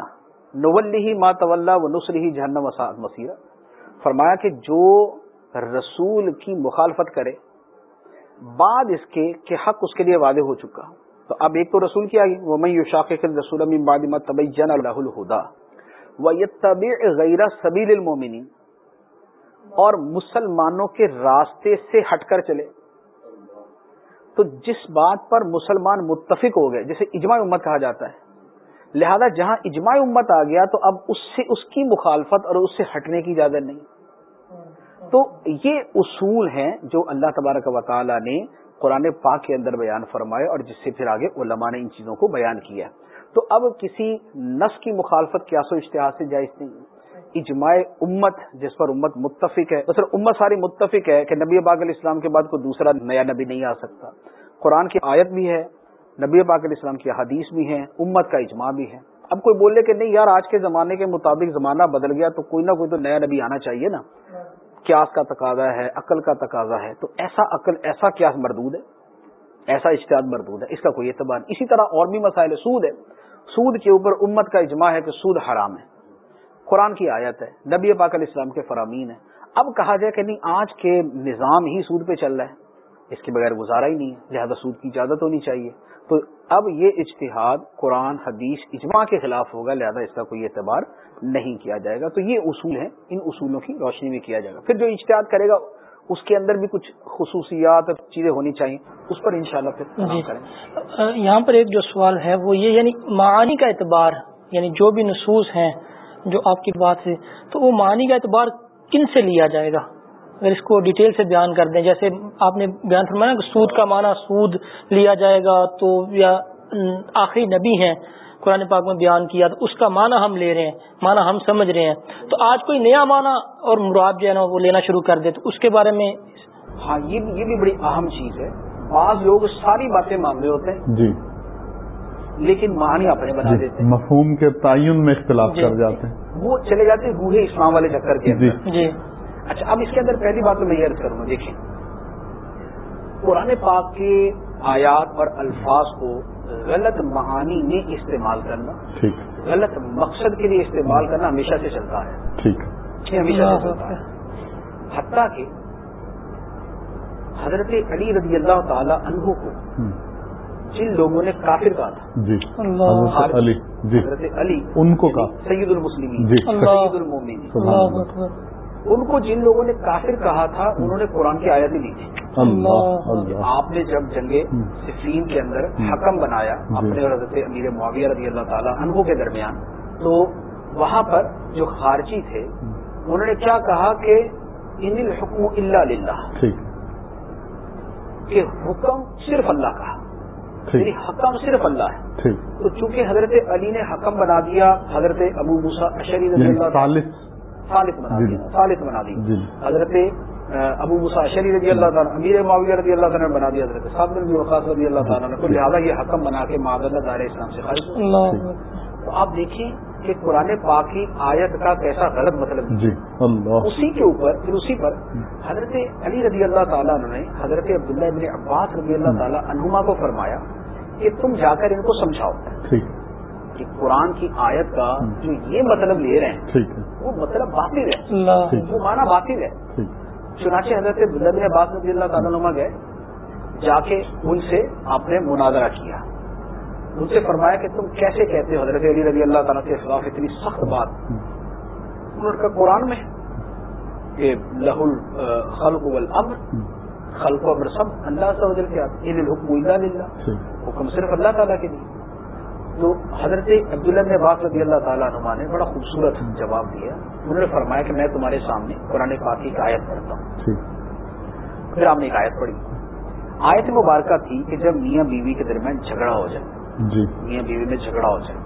نولی ما طول و نسری جہنم وسعت مسیرہ فرمایا کہ جو رسول کی مخالفت کرے بعد اس کے کہ حق اس کے لیے وعدے ہو چکا تو اب ایک تو رسول کی وہ میں یوشاق رسول بعد ما تبین لہ غیر سبیل المومنی اور مسلمانوں کے راستے سے ہٹ کر چلے۔ تو جس بات پر مسلمان متفق ہو گئے، جسے اجماع امت کہا جاتا ہے، لہذا جہاں اجماع امت آ گیا، تو اب اس سے اس کی مخالفت اور اس سے ہٹنے کی اجازت نہیں۔ تو یہ اصول ہیں جو اللہ تبارک و تعالی نے قرآن پاک کے اندر بیان فرمائے اور جس سے پھر آگے علماء نے ان چیزوں کو بیان کیا تو اب کسی نس کی مخالفت کیاس و اشتہار سے جائز نہیں۔ اجماع امت، جس پر امت متفق ہے سر امت ساری متفق ہے کہ نبی پاک علیہ السلام کے بعد کوئی دوسرا نیا نبی نہیں آ سکتا۔ قرآن کی آیت بھی ہے، نبی پاک علیہ السلام کی حدیث بھی ہے امت کا اجماع بھی ہے۔ اب کوئی بولے کہ نہیں یار آج کے زمانے کے مطابق زمانہ بدل گیا تو کوئی نہ کوئی تو نیا نبی آنا چاہیے نا۔ کیاس کا تقاضا ہے، عقل کا تقاضا ہے، تو ایسا عقل، ایسا کیاس مردود ہے، ایسا اشتہاد مردود ہے، اس کا کوئی اعتبار اسی طرح اور بھی مسائل سود ہے سود کے اوپر امت کا اجماع ہے کہ سود حرام ہے۔ قرآن کی آیت ہے، نبی پاک علیہ السلام کے فرامین ہے اب کہا جائے کہ نہیں، آج کے نظام ہی سود پہ چل رہا ہے۔ اس کے بغیر گزارا ہی نہیں ہے۔ لہذا سود کی اجازت ہونی چاہیے۔ تو اب یہ اجتہاد قرآن حدیث اجماع کے خلاف ہوگا لہذا اس کا کوئی اعتبار نہیں کیا جائے گا۔ تو یہ اصول ہیں ان اصولوں کی روشنی میں کیا جائے گا۔ پھر جو اجتہاد کرے گا اس کے اندر بھی کچھ خصوصیات اور چیزیں ہونی چاہیے اس پر انشاءاللہ پھر جی۔ کریں یہاں پر ایک جو سوال ہے وہ یہ یعنی معانی کا اعتبار یعنی جو بھی نصوص ہیں جو آپ کی بات ہے تو وہ معانی کا اعتبار کن سے لیا جائے گا؟ اگر اس کو ڈیٹیل سے بیان کر دیں جیسے آپ نے بیان فرمایا کہ سود کا معنی سود لیا جائے گا تو یا آخری نبی ہیں قرآن پاک میں بیان کیا تو اس کا معنی ہم لے رہے ہیں معنی ہم سمجھ رہے ہیں۔ تو آج کوئی نیا معنی اور مراد جو ہے نا وہ لینا شروع کر دے تو اس کے بارے میں ہاں یہ بھی یہ بھی بڑی اہم چیز ہے۔ بعض لوگ ساری باتیں معاملے ہوتے ہیں جی۔ لیکن معنی اپنے بنا جی دیتے ہیں۔ مفہوم کے تعین میں اختلاف جی۔ کر جاتے ہیں۔ وہ چلے جاتے ہیں روح اسلام والے چکر کے جی۔ جی۔ اچھا اب اس کے اندر پہلی بات تو میں یہ عرض کروں گا دیکھیں۔ قرآن پاک کے آیات اور الفاظ کو غلط معانی میں استعمال کرنا ٹھیک۔ غلط مقصد کے لیے استعمال کرنا ہمیشہ سے چلتا ہے۔ ٹھیک۔ یہ ہمیشہ سے چلتا ہے۔ حتیٰ کہ حضرت علی رضی اللہ تعالی عنہ کو جن لوگوں نے کافر کہا تھا جی۔ اللہ۔ حضرت علی جی۔ حضرت علی ان کو کہا۔ سید المسلمین جی۔ اللہ۔ سید المومنین۔ ان کو جن لوگوں نے کافر کہا تھا انہوں نے قرآن کی آیتیں دی تھی۔ آپ نے جب جنگ صفین کے اندر حکم بنایا اپنے اور حضرت امیر معاویہ رضی اللہ تعالیٰ عنہ کے درمیان تو وہاں پر جو خارجی تھے انہوں نے کیا کہا کہ ان الحکم اللہ للہ۔ کہ حکم صرف اللہ کا۔ یعنی حکم صرف اللہ ہے۔ تو چونکہ حضرت علی نے حکم بنا دیا حضرت ابو موسا اشری رضی یعنی اللہ ثالث بنا جی۔ دیا ثالث بنا دیا۔ جی حضرت ابو موسا اشری رضی اللہ تعالیٰ امیر معاویہ رضی اللہ تعالیٰ نے بنا دیا حضرت صاحب بن وقاص رضی اللہ تعالیٰ نے تو لہٰذا یہ حکم بنا کے معذرت دار اسلام سے خارج تو آپ دیکھیں کہ قرآن پاک کی آیت کا کیسا غلط مطلب جی اللہ۔ اسی کے اوپر پھر اسی پر حضرت علی رضی اللہ تعالیٰ نے حضرت عبداللہ ابن عباس رضی اللہ تعالیٰ عنہما کو فرمایا کہ تم جا کر ان کو سمجھاؤ۔ کہ قرآن کی آیت کا جو یہ مطلب لے رہے ہیں وہ مطلب باطل ہے۔ وہ مانا باطل ہے۔ چنانچہ حضرت بن عباس رضی اللہ تعالیٰ عنہ گئے جا کے ان سے آپ نے مناظرہ کیا۔ ان سے فرمایا کہ تم کیسے کہتے ہو؟ حضرت علی رضی اللہ تعالیٰ کے خلاف اتنی سخت بات۔ انہوں نے کہا قرآن میں کہ لہ الخلق والامر خلق و امر سب اللہ سے حکم صرف اللہ تعالیٰ کے لیے۔ تو حضرت عبداللہ بن عباس رضی اللہ تعالیٰ عنہ نے بڑا خوبصورت جواب دیا۔ انہوں نے فرمایا کہ میں تمہارے سامنے قرآن پاک کی ایک آیت پڑھتا ہوں۔ ٹھیک پھر آپ نے ایک آیت پڑھی۔ آیت مبارکہ تھی کہ جب میاں بیوی کے درمیان جھگڑا ہو جائے۔ جی۔ میاں بیوی میں جھگڑا ہو جائے۔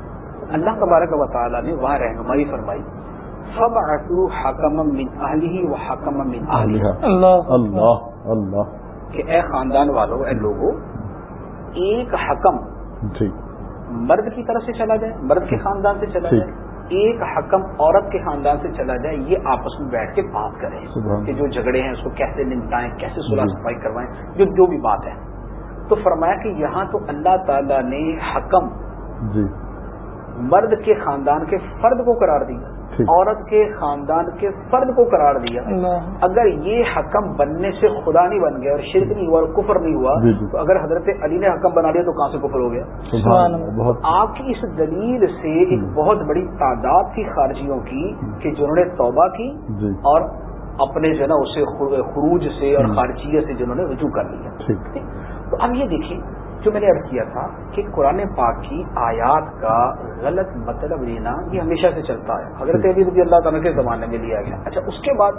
اللہ تبارک و تعالیٰ نے وہاں رہنمائی فرمائی۔ سب آٹو حکم من اہلی و حکم من اہلی علیہ اللہ۔ اللہ۔ اللہ۔ کہ اے خاندان والوں اے لوگوں ایک حکم ٹھیک مرد کی طرف سے چلا جائے مرد کے خاندان سے چلا۔ جائے ایک حکم عورت کے خاندان سے چلا جائے یہ آپس میں بیٹھ کے بات کریں کہ جو جھگڑے ہیں اس کو کیسے نمٹائیں کیسے صلح جی۔ صفائی کروائیں جو جو بھی بات ہے تو فرمایا کہ یہاں تو اللہ تعالیٰ نے حکم جی مرد کے خاندان کے فرد کو قرار دیا۔ عورت کے خاندان کے فرد کو قرار دیا۔ اگر یہ حکم بننے سے خدا نہیں بن گیا اور شرک نہیں ہوا اور کفر نہیں ہوا جی، جی۔ تو اگر حضرت علی نے حکم بنا لیا تو کہاں سے کفر ہو گیا؟ سبحان اللہ بہت۔ آپ کی اس دلیل سے ایک بہت بڑی تعداد تھی خارجیوں کی کہ جنہوں نے توبہ کی جی۔ اور اپنے جو ہے نا اسے خروج سے اور خارجیت سے جنہوں نے رجوع کر لیا۔ ٹھیک۔ تو اب یہ دیکھیں جو میں نے عرض کیا تھا کہ قرآن پاک کی آیات کا غلط مطلب لینا یہ ہمیشہ سے چلتا ہے۔ حضرت علی رضی اللہ تعالیٰ کے زمانے میں لیا گیا۔ اچھا اس کے بعد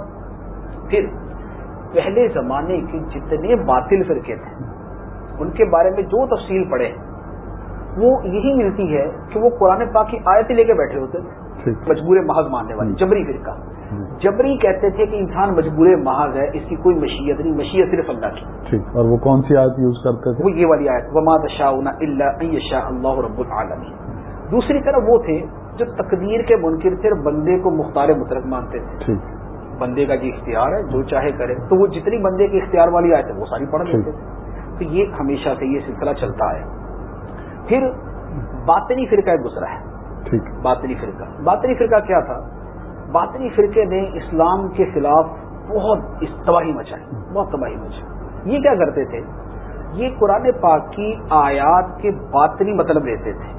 پھر پہلے زمانے کے جتنے باطل فرقے تھے، ان کے بارے میں جو تفصیل پڑے وہ یہی ملتی ہے کہ وہ قرآن پاک کی آیتیں لے کے بیٹھے ہوتے۔ تھے مجبور محض ماننے والے جبری فرقہ جبری کہتے تھے کہ انسان مجبور محض ہے اس کی کوئی مشیت نہیں. مشیت صرف اللہ کی. ٹھیک. اور وہ کون سی آیت یوز کرتے تھے؟ وہ یہ والی آیت وما تشاؤنا الا ان یشاء اللہ رب العالمین دوسری طرف وہ تھے جو تقدیر کے منکر تھے اور بندے کو مختار مطلق مانتے تھے. ٹھیک. بندے کا جو اختیار ہے جو چاہے کرے. تو وہ جتنی بندے کے اختیار والی آیت ہے وہ ساری پڑھ لیتے تھے. تو یہ ہمیشہ سے یہ سلسلہ چلتا ہے پھر باطنی فرقہ دوسرا ہے. باطنی فرقہ۔ باطنی فرقہ کیا تھا؟ باطنی فرقے نے اسلام کے خلاف بہت تباہی مچائی۔ بہت تباہی مچائی۔ یہ کیا کرتے تھے؟ یہ قرآن پاک کی آیات کے باطنی مطلب لیتے تھے۔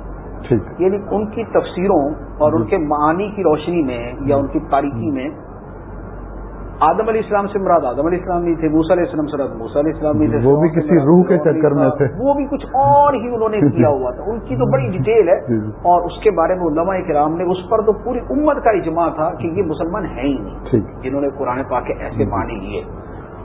ٹھیک۔ یعنی ان کی تفسیروں اور ان کے معانی کی روشنی میں یا ان کی تاریخی میں آدم علیہ السلام سے مراد آدم علیہ السلام نہیں تھے موسیٰ علیہ السلام سے موسیٰ علیہ السلام نہیں تھے وہ بھی کسی روح کے چکر میں تھے۔ وہ بھی کچھ اور ہی انہوں نے کیا ہوا تھا۔ ان کی تو بڑی ڈیٹیل ہے جی، جی۔ اور اس کے بارے میں علماء کرام نے اس پر تو پوری امت کا اجماع تھا کہ یہ مسلمان ہیں ہی نہیں جنہوں نے قرآن پاک کے ایسے معنی لیے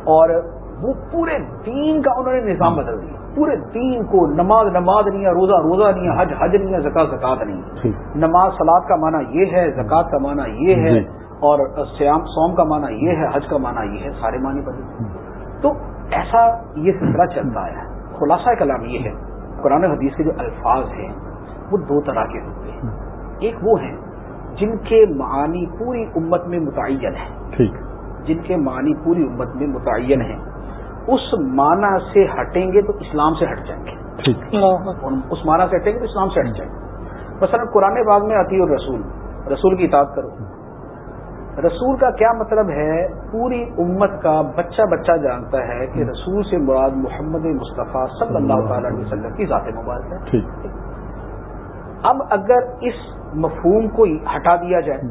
اور وہ پورے دین کا انہوں نے نظام بدل دیا۔ پورے دین کو نماز نماز نہیں ہے روزہ روزہ نہیں ہے حج حج نہیں ہے زکات زکات نہیں نماز سلاد کا معنی یہ ہے زکات کا معنی یہ ہے جی۔ اور سیام سوم کا معنی یہ ہے حج کا معنی یہ ہے سارے معنی بدل تو ایسا یہ سلسلہ چلتا ہے۔ خلاصہ کلام یہ ہے قرآن حدیث کے جو الفاظ ہیں وہ دو طرح کے ہوتے ہیں۔ ایک وہ ہیں جن کے معانی پوری امت میں متعین ہیں۔ ٹھیک۔ جن کے معنی پوری امت میں متعین ہیں۔ اس معنی سے ہٹیں گے تو اسلام سے ہٹ جائیں گے۔ ٹھیک۔ اس معنی سے ہٹیں گے تو اسلام سے ہٹ جائیں گے۔ مثلا قرآن باغ میں آتی الرسول رسول کی اطاعت کرو۔ رسول کا کیا مطلب ہے؟ پوری امت کا بچہ بچہ جانتا ہے کہ رسول سے مراد محمد مصطفیٰ صلی اللہ تعالی علیہ وسلم کی ذات مبارک ہے۔ ٹھیک۔ اب اگر اس مفہوم کو ہٹا دیا جائے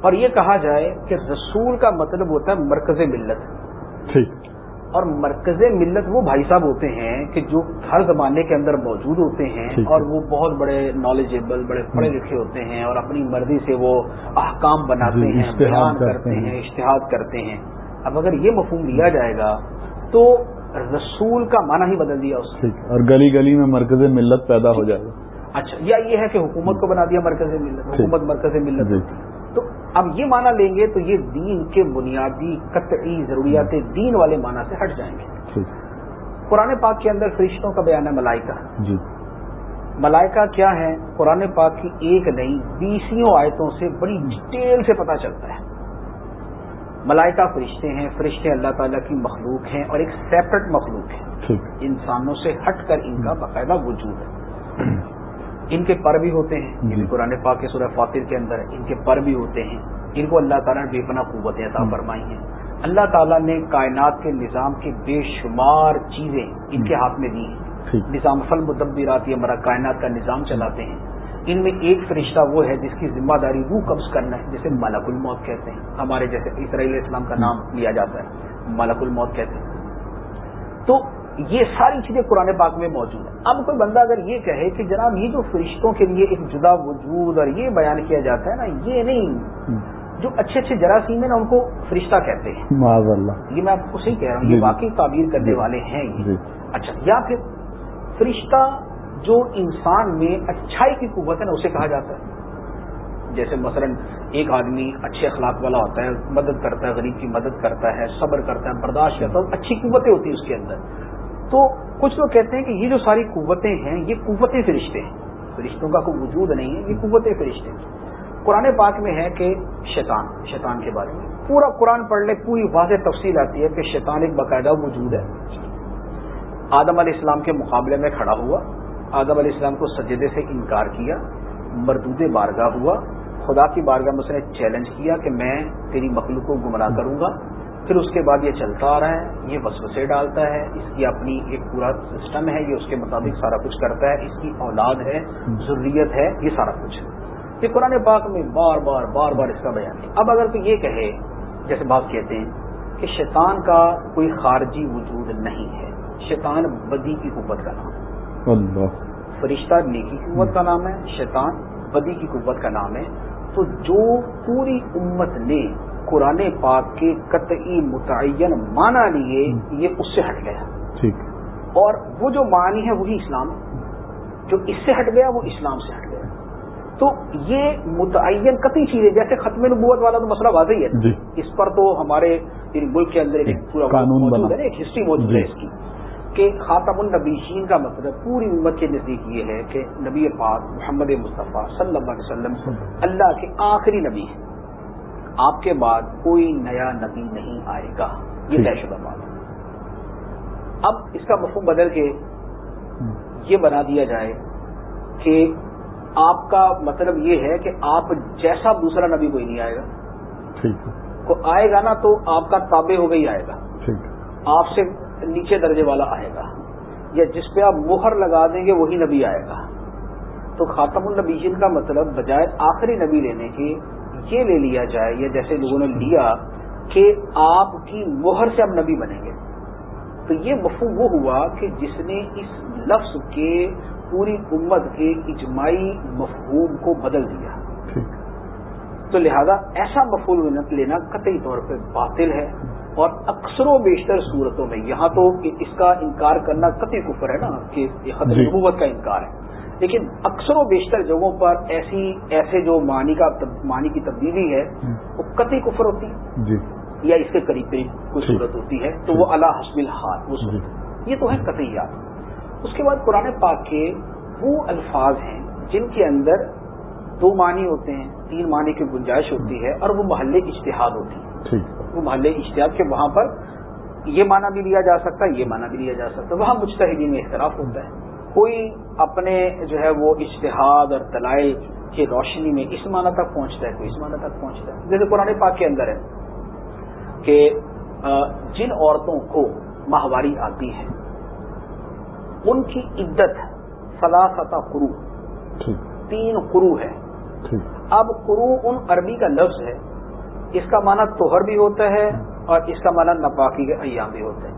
اور یہ کہا جائے کہ رسول کا مطلب ہوتا ہے مرکز ملت۔ ٹھیک۔ اور مرکز ملت وہ بھائی صاحب ہوتے ہیں کہ جو ہر زمانے کے اندر موجود ہوتے ہیں۔ اور وہ بہت بڑے نالجیبل بڑے پڑھے لکھے ہوتے ہیں اور اپنی مرضی سے وہ احکام بناتے جی، ہیں بیان کرتے ہیں۔ اشتہاد کرتے ہیں اب اگر یہ مفہوم لیا جائے گا تو رسول کا معنی ہی بدل دیا اس نے ٹھیک اور گلی گلی میں مرکز ملت پیدا ہو جائے گا اچھا یا یہ ہے کہ حکومت کو بنا دیا مرکز ملت۔ حکومت مرکز ملت جی۔ تو اب یہ معنی لیں گے تو یہ دین کے بنیادی قطعی ضروریات دین والے معنی سے ہٹ جائیں گے۔ قرآن پاک کے اندر فرشتوں کا بیان ہے ملائکہ۔ جی۔ ملائکہ کیا ہے؟ قرآن پاک کی ایک نہیں بیسوں آیتوں سے بڑی ڈیٹیل سے پتہ چلتا ہے۔ ملائکہ فرشتے ہیں فرشتے اللہ تعالیٰ کی مخلوق ہیں اور ایک سیپریٹ مخلوق ہے انسانوں سے ہٹ کر ان کا باقاعدہ وجود ہے۔ ان کے پر بھی ہوتے ہیں. جی۔ قرآن پاک کے سورہ فاطر کے اندر ان کے پر بھی ہوتے ہیں. ان کو اللہ تعالیٰ نے بے پناہ قوتیں عطا فرمائی ہیں. اللہ تعالیٰ نے کائنات کے نظام کی بے شمار چیزیں ان کے ہاتھ میں دی ہیں. نظام فل مدبرات یہ ہمارا کائنات کا نظام چلاتے ہیں. ان میں ایک فرشتہ وہ ہے جس کی ذمہ داری روح قبض کرنا ہے جسے ملک الموت کہتے ہیں. ہمارے جیسے اسرائیل اسلام کا نام لیا جاتا ہے. ملک الموت کہتے ہیں. تو یہ ساری چیزیں قرآن پاک میں موجود ہیں۔ اب کوئی بندہ اگر یہ کہے کہ جناب یہ جو فرشتوں کے لیے ایک جدا وجود اور یہ بیان کیا جاتا ہے نا یہ نہیں۔ جو اچھے اچھے جراثیم ہیں نا ان کو فرشتہ کہتے ہیں۔ اللہ یہ میں آپ کو صحیح کہہ رہا ہوں جی، یہ جی۔ واقعی تعبیر کرنے جی۔ والے ہیں یہ۔ جی۔ اچھا یا پھر فرشتہ جو انسان میں اچھائی کی قوت ہے نا اسے کہا جاتا ہے۔ جیسے مثلا ایک آدمی اچھے اخلاق والا ہوتا ہے مدد کرتا ہے غریب کی مدد کرتا ہے صبر کرتا ہے برداشت کرتا ہے اچھی قوتیں ہوتی ہیں اس کے اندر۔ تو کچھ لوگ کہتے ہیں کہ یہ جو ساری قوتیں ہیں، یہ قوتیں فرشتے ہیں۔ فرشتوں کا کوئی وجود نہیں ہے، یہ قوتیں فرشتے ہیں۔ قرآن پاک میں ہے کہ شیطان شیطان کے بارے میں۔ پورا قرآن پڑھ لے، پوری واضح تفصیل آتی ہے کہ شیطان ایک باقاعدہ وجود ہے۔ آدم علیہ السلام کے مقابلے میں کھڑا ہوا، آدم علیہ السلام کو سجدے سے انکار کیا مردود بارگاہ ہوا۔ خدا کی بارگاہ میں اس نے چیلنج کیا کہ میں تیری مخلوق کو گمراہ کروں گا۔ پھر اس کے بعد یہ چلتا آ رہا ہے یہ وسوسے ڈالتا ہے اس کی اپنی ایک پورا سسٹم ہے یہ اس کے مطابق سارا کچھ کرتا ہے اس کی اولاد ہے ضروریت ہے یہ سارا کچھ یہ قرآن پاک میں بار بار بار بار اس کا بیان ہے۔ اب اگر کوئی یہ کہے جیسے بات کہتے ہیں کہ شیطان کا کوئی خارجی وجود نہیں ہے۔ شیطان بدی کی قوت کا نام ہے۔ اللہ۔ فرشتہ نیکی کی قوت کا نام ہے شیطان بدی کی قوت کا نام ہے۔ تو جو پوری امت نے قرآن پاک کے قطعی متعین معنی لیے یہ اس سے ہٹ گیا. ٹھیک. اور وہ جو معنی ہے وہی اسلام. ہے جو اس سے ہٹ گیا وہ اسلام سے ہٹ گیا. تو یہ متعین قطعی چیز ہے جیسے ختم نبوت والا تو مسئلہ واضح ہے. جی. اس پر تو ہمارے ملک کے اندر ایک پورا قانون موجود۔ ہے ایک ہسٹری موجود جی۔ ہے اس کی. کہ خاتم النبیشین کا مطلب پوری امت کے نزدیک یہ ہے کہ نبی پاک محمد مصطفیٰ صلی اللہ علیہ وسلم اللہ کے آخری نبی ہیں. آپ کے بعد کوئی نیا نبی نہیں آئے گا۔ یہ ٹھیک۔ طے شدہ بات ہے۔ اب اس کا مفہوم بدل کے یہ بنا دیا جائے کہ آپ کا مطلب یہ ہے کہ آپ جیسا دوسرا نبی کوئی نہیں آئے گا۔ ٹھیک ہے۔ کو آئے گا نا تو آپ کا تابع ہو گئی آئے گا۔ آپ سے نیچے درجے والا آئے گا۔ یا جس پہ آپ مہر لگا دیں گے وہی نبی آئے گا۔ تو خاتم النبیین کا مطلب بجائے آخری نبی لینے کے یہ لے لیا جائے یا جیسے لوگوں نے لیا کہ آپ کی مہر سے اب نبی بنیں گے۔ تو یہ مفہوم وہ ہوا کہ جس نے اس لفظ کے پوری امت کے اجماعی مفہوم کو بدل دیا۔ تو لہذا ایسا مفہوم لینا قطعی طور پہ باطل ہے۔ اور اکثر و بیشتر صورتوں میں یہاں تو اس کا انکار کرنا قطعی کفر ہے نا کہ یہ ختم جی۔ نبوت کا انکار ہے۔ لیکن اکثر و بیشتر جگہوں پر ایسی ایسے جو معنی کا معنی کی تبدیلی ہے وہ قطعی کفر ہوتی ہے جی۔ یا اس کے قریب قریب کوئی ٹھیک۔ صورت ہوتی ہے تو وہ اللہ حسب الحال وہ جی۔ یہ تو ہے قطعیات اس کے بعد قرآن پاک کے وہ الفاظ ہیں جن کے اندر دو معنی ہوتے ہیں تین معنی کی گنجائش ہوتی ہے اور وہ محلے اجتہاد ہوتی ہے۔ وہ محلے اشتیاق کے وہاں پر یہ معنی بھی لیا جا سکتا ہے یہ معنی بھی لیا جا سکتا ہے۔ وہاں مجتہدین میں اختلاف ہوتا ہے۔ کوئی اپنے جو ہے وہ اشتہاد اور دلائل کی روشنی میں اس معنی تک پہنچتا ہے کوئی اس معنی تک پہنچتا ہے۔ جیسے قرآن پاک کے اندر ہے کہ جن عورتوں کو ماہواری آتی ہے ان کی عدت فلاست قرو تین قرو ہے۔ اب قرو ان عربی کا لفظ ہے اس کا معنی توہر بھی ہوتا ہے اور اس کا معنی نپاکی کے ایام بھی ہوتے ہیں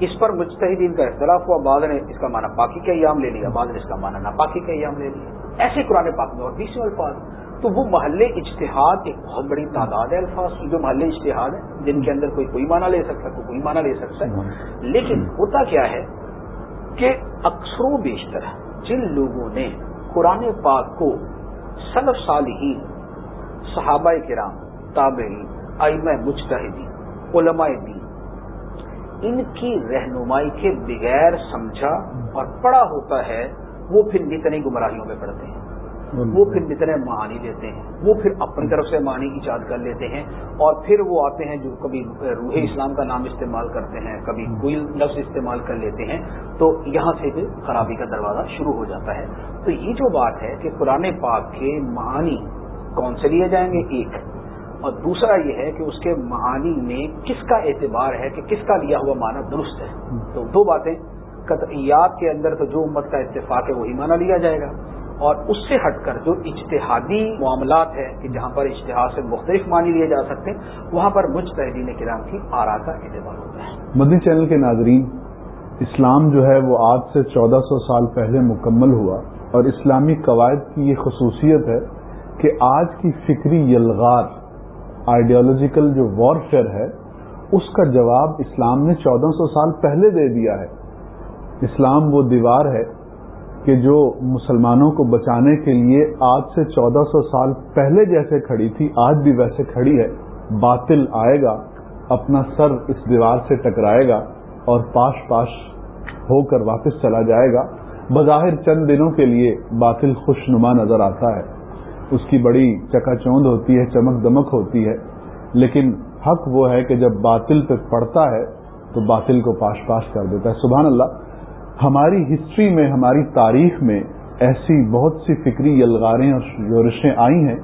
اس پر مجتہدین کا اختلاف ہوا، بعض نے اس کا معنی پاکی کے ایام لے لیا، بعض نے اس کا معنی ناپاکی کے ایام لے لیا۔ ایسے قرآن پاک میں اور بیسویں الفاظ، تو وہ محلے اجتہاد ایک بہت بڑی تعداد ہے الفاظ، جو محلے اجتہاد ہے جن کے اندر کوئی کوئی معنی لے سکتا ہے، کوئی کوئی معنی لے سکتا ہے۔ لیکن ہوتا کیا ہے کہ اکثر و بیشتر جن لوگوں نے قرآن پاک کو سلف صالحین، صحابہ کرام، تابعین، ائمہ مجتہدین، علماء دین ان کی رہنمائی کے بغیر سمجھا اور پڑا ہوتا ہے، وہ پھر نتنی گمراہیوں میں پڑتے ہیں۔ وہ پھر نتنے معنی لیتے ہیں۔ وہ پھر اپنی طرف سے معنی ایجاد کر لیتے ہیں اور پھر وہ آتے ہیں جو کبھی روح اسلام کا نام استعمال کرتے ہیں، کبھی کوئی لفظ استعمال کر لیتے ہیں۔ تو یہاں سے بھی خرابی کا دروازہ شروع ہو جاتا ہے۔ تو یہ جو بات ہے کہ قرآن پاک کے معنی کون سے لیے جائیں گے؟ ایک۔ اور دوسرا یہ ہے کہ اس کے معانی میں کس کا اعتبار ہے کہ کس کا لیا ہوا معنی درست ہے؟ تو دو باتیں، قطعیات کے اندر تو جو امت کا اتفاق ہے وہی معنی لیا جائے گا۔ اور اس سے ہٹ کر جو اجتہادی معاملات ہے کہ جہاں پر اشتہار سے مختلف معنی لیے جا سکتے ہیں، وہاں پر مجھ تحرین کرام کی آرا کا اعتبار ہوتا ہے۔ مدنی چینل کے ناظرین، اسلام جو ہے وہ آج سے چودہ سو سال پہلے مکمل ہوا اور اسلامی قواعد کی یہ خصوصیت ہے کہ آج کی فکری یلغار آئیڈیالوجیکل جو وارفیئر ہے، اس کا جواب اسلام نے چودہ سو سال پہلے دے دیا ہے۔ اسلام وہ دیوار ہے کہ جو مسلمانوں کو بچانے کے لیے آج سے چودہ سو سال پہلے جیسے کھڑی تھی، آج بھی ویسے کھڑی ہے۔ باطل آئے گا، اپنا سر اس دیوار سے ٹکرائے گا اور پاش پاش ہو کر واپس چلا جائے گا۔ بظاہر چند دنوں کے لیے باطل خوش نما نظر آتا ہے۔ اس کی بڑی چکا چوند ہوتی ہے، چمک دمک ہوتی ہے۔ لیکن حق وہ ہے کہ جب باطل پہ پڑتا ہے تو باطل کو پاش پاش کر دیتا ہے۔ سبحان اللہ، ہماری ہسٹری میں، ہماری تاریخ میں ایسی بہت سی فکری یلغاریں اور یورشیں آئی ہیں،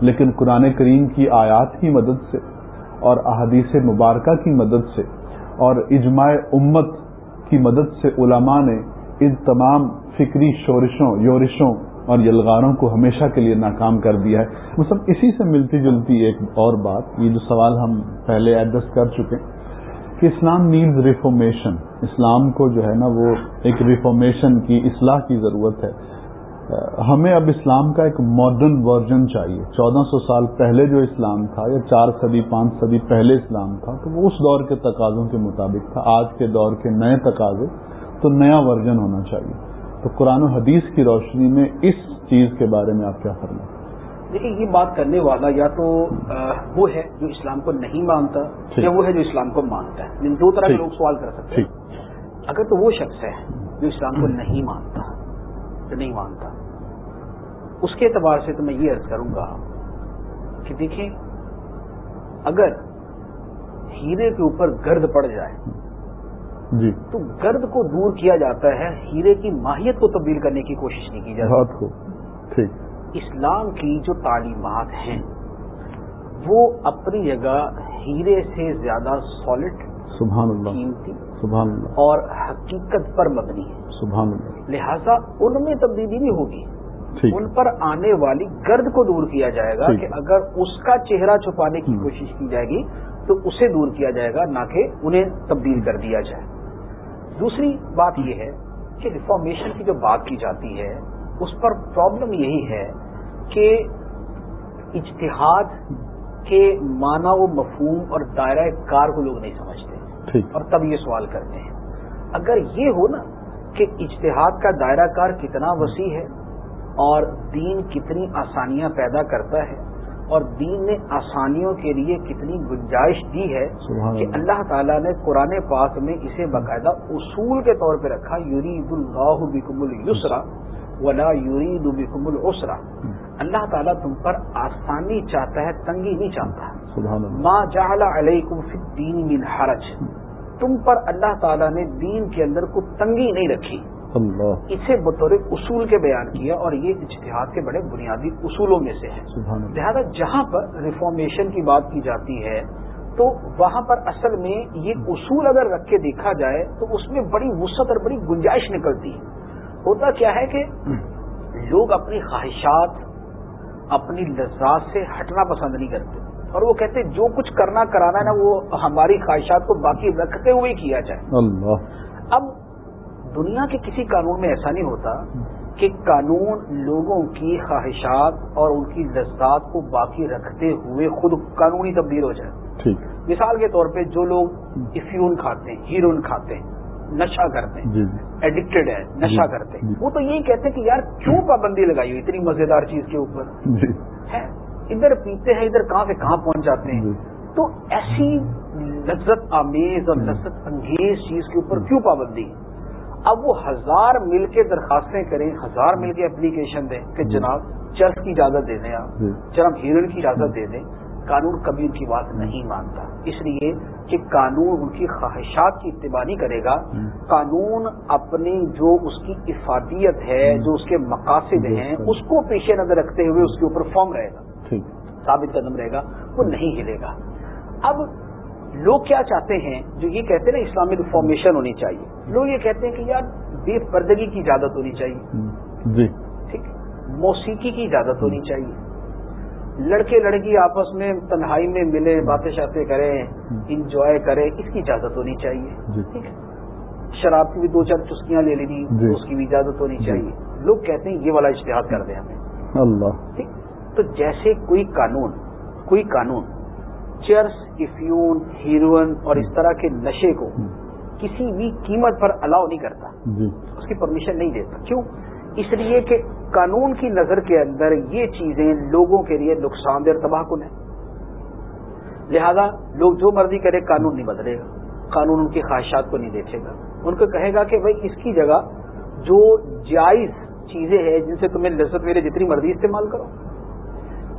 لیکن قرآن کریم کی آیات کی مدد سے اور احادیث مبارکہ کی مدد سے اور اجماع امت کی مدد سے علماء نے ان تمام فکری شورشوں، یورشوں اور یلغاروں کو ہمیشہ کے لیے ناکام کر دیا ہے۔ مطلب اسی سے ملتی جلتی ایک اور بات، یہ جو سوال ہم پہلے ایڈریس کر چکے کہ اسلام نیڈز ریفارمیشن اسلام کو جو ہے نا وہ ایک ریفارمیشن کی اصلاح کی ضرورت ہے۔ ہمیں اب اسلام کا ایک ماڈرن ورژن چاہیے۔ چودہ سو سال پہلے جو اسلام تھا یا چار صدی، پانچ صدی پہلے اسلام تھا، تو وہ اس دور کے تقاضوں کے مطابق تھا۔ آج کے دور کے نئے تقاضے تو نیا ورژن ہونا چاہیے۔ تو قرآن و حدیث کی روشنی میں اس چیز کے بارے میں آپ کیا فرمائیں؟ دیکھیے یہ بات کرنے والا یا تو وہ ہے جو اسلام کو نہیں مانتا یا وہ ہے جو اسلام کو مانتا ہے۔ دو طرح کے لوگ سوال کر سکتے ہیں۔ اگر تو وہ شخص ہے جو اسلام کو نہیں مانتا جو نہیں مانتا اس کے اعتبار سے تو میں یہ عرض کروں گا کہ دیکھیں اگر ہیرے کے اوپر گرد پڑ جائے جی۔ تو گرد کو دور کیا جاتا ہے ہیرے کی ماہیت کو تبدیل کرنے کی کوشش نہیں کی جاتی۔ ٹھیک۔ اسلام کی جو تعلیمات ہیں وہ اپنی جگہ ہیرے سے زیادہ سالڈ سبحان اللہ۔ قیمتی سبحان اللہ۔ اور حقیقت پر مبنی ہے سبحان اللہ۔ لہذا ان میں تبدیلی نہیں ہوگی۔ ان پر آنے والی گرد کو دور کیا جائے گا کہ اگر اس کا چہرہ چھپانے کی کوشش کی جائے گی تو اسے دور کیا جائے گا نہ کہ انہیں تبدیل کر دیا جائے۔ دوسری بات یہ ہے کہ ریفارمیشن کی جو بات کی جاتی ہے اس پر پرابلم یہی ہے کہ اجتہاد کے معنی و مفہوم اور دائرہ کار کو لوگ نہیں سمجھتے اور تب یہ سوال کرتے ہیں۔ اگر یہ ہو نا کہ اجتہاد کا دائرہ کار کتنا وسیع ہے اور دین کتنی آسانیاں پیدا کرتا ہے اور دین نے آسانیوں کے لیے کتنی گنجائش دی ہے کہ اللہ۔ تعالیٰ نے قرآن پاک میں اسے باقاعدہ اصول کے طور پہ رکھا یرید اللہ بکم السرا ولا یورید بکم العسرا اللہ تعالیٰ تم پر آسانی چاہتا ہے تنگی نہیں چاہتا۔ ما جعل علیکم فی الدین من حرج۔ تم پر اللہ تعالیٰ نے دین کے اندر کوئی تنگی نہیں رکھی۔ اللہ. اسے بطور اصول کے بیان کیا اور یہ اجتہاد کے بڑے بنیادی اصولوں میں سے ہے۔ لہذا جہاں پر ریفارمیشن کی بات کی جاتی ہے تو وہاں پر اصل میں یہ اصول اگر رکھ کے دیکھا جائے تو اس میں بڑی وسعت اور بڑی گنجائش نکلتی ہے۔ ہوتا کیا ہے کہ لوگ اپنی خواہشات اپنی لذات سے ہٹنا پسند نہیں کرتے۔ اور وہ کہتے جو کچھ کرنا کرانا ہے نا وہ ہماری خواہشات کو باقی رکھتے ہوئے کیا جائے۔ اللہ. اب دنیا کے کسی قانون میں ایسا نہیں ہوتا کہ قانون لوگوں کی خواہشات اور ان کی لذات کو باقی رکھتے ہوئے خود قانونی تبدیل ہو جائے۔ مثال کے طور پہ جو لوگ افیون کھاتے ہیں ہیروئن کھاتے ہیں نشہ کرتے ہیں جی جی۔ ایڈکٹڈ ہے نشہ جی، کرتے جی۔ ہیں وہ تو یہی کہتے ہیں کہ یار کیوں پابندی لگائی ہوئی اتنی مزیدار چیز کے اوپر۔ جی۔ ادھر پیتے ہیں ادھر کہاں سے کہاں پہنچ جاتے ہیں۔ جی۔ تو ایسی لذت آمیز اور لذت انگیز چیز کے اوپر کیوں پابندی؟ اب وہ ہزار مل کے درخواستیں کریں ہزار مل کے اپلیکیشن دیں کہ جناب چرس کی اجازت دے دیں آپ جی۔ جناب ہیرن کی اجازت دے دیں قانون کبھی ان کی بات نہیں مانتا۔ اس لیے کہ قانون ان کی خواہشات کی اتباع نہیں کرے گا۔ قانون اپنی جو اس کی افادیت ہے جو اس کے مقاصد جی، ہیں۔ اس کو پیش نظر رکھتے ہوئے اس کے اوپر فارم رہے گا۔ ثابت قدم رہے گا وہ نہیں ہلے گا۔ اب لوگ کیا چاہتے ہیں؟ جو یہ کہتے ہیں نا اسلامی ریفارمیشن ہونی چاہیے۔ لوگ یہ کہتے ہیں کہ یار بے پردگی کی اجازت ہونی چاہیے۔ جی۔ ٹھیک؟ موسیقی کی اجازت ہونی چاہیے۔ لڑکے لڑکی آپس میں تنہائی میں ملے باتیں شاتیں کریں انجوائے کریں اس کی اجازت ہونی چاہیے۔ جی۔ ٹھیک؟ ہے شراب کی بھی دو چار چسکیاں لے لینی جی۔ اس کی بھی اجازت ہونی۔ چاہیے۔ لوگ کہتے ہیں یہ والا اشتہار کر دیں ہمیں۔ اللہ۔ ٹھیک؟ تو جیسے کوئی قانون کوئی قانون چرس افیون ہیروئن اور اس طرح کے نشے کو۔ کسی بھی قیمت پر الاؤ نہیں کرتا اس کی پرمیشن نہیں دیتا کیوں اس لیے کہ قانون کی نظر کے اندر یہ چیزیں لوگوں کے لیے نقصان دہ اور تباہ کن ہے. لہذا لوگ جو مرضی کرے قانون نہیں بدلے گا. قانون ان کی خواہشات کو نہیں دیکھے گا. ان کو کہے گا کہ بھائی اس کی جگہ جو جائز چیزیں ہیں جن سے تمہیں لذت میرے جتنی مرضی استعمال کرو.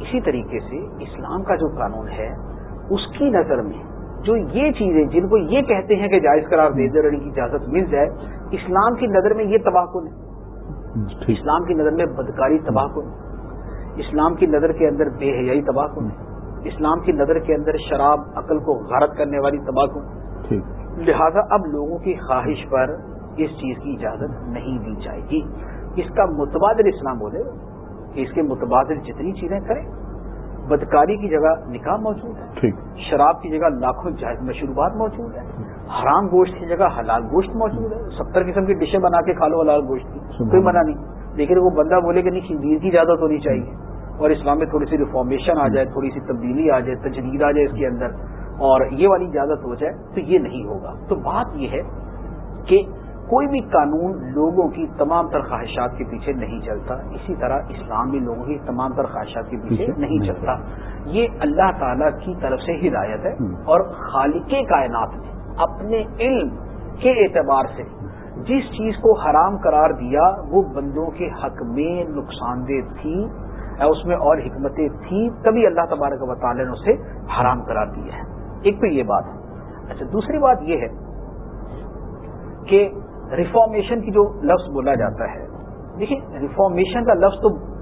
اسی طریقے سے اسلام کا جو قانون ہے اس کی نظر میں جو یہ چیزیں جن کو یہ کہتے ہیں کہ جائز قرار دے دے اور ان کی اجازت مل جائے اسلام کی نظر میں یہ تباہ کن ہے۔ اسلام کی نظر میں بدکاری تباہ کن اسلام کی نظر کے اندر بے حیائی تباہ کن اسلام کی نظر کے اندر شراب عقل کو غارت کرنے والی تباہ کن۔ لہذا اب لوگوں کی خواہش پر اس چیز کی اجازت نہیں دی جائے گی۔ اس کا متبادل اسلام بولے کہ اس کے متبادل جتنی چیزیں کریں بدکاری کی جگہ نکاح موجود ہے۔ شراب کی جگہ لاکھوں جائز مشروبات موجود ہیں۔ حرام گوشت کی جگہ حلال گوشت موجود ہے۔ ستر قسم کی ڈشیں بنا کے کھا لو حلال گوشت کی۔ کوئی منع نہیں۔ لیکن وہ بندہ بولے کہ نہیں خنزیر کی اجازت ہونی چاہیے۔ اور اسلام میں تھوڑی سی ریفارمیشن آ جائے تھوڑی سی تبدیلی آ جائے تجدید آ جائے اس کے اندر۔ اور یہ والی اجازت ہو جائے تو یہ نہیں ہوگا۔ تو بات یہ ہے کہ کوئی بھی قانون لوگوں کی تمام تر خواہشات کے پیچھے نہیں چلتا۔ اسی طرح اسلام بھی لوگوں کی تمام تر خواہشات کے پیچھے نہیں چلتا۔ یہ اللہ تعالی کی طرف سے ہدایت ہے۔ اور خالق کائنات نے اپنے علم کے اعتبار سے جس چیز کو حرام قرار دیا وہ بندوں کے حق میں نقصان دہ تھی۔ یا اس میں اور حکمتیں تھیں تبھی اللہ تبارک و تعالی نے اسے حرام قرار دیا ہے۔ ایک تو یہ بات۔ ہے اچھا دوسری بات یہ ہے کہ ریفارمیشن کی جو لفظ بولا جاتا ہے۔ دیکھیے ریفارمیشن کا لفظ تو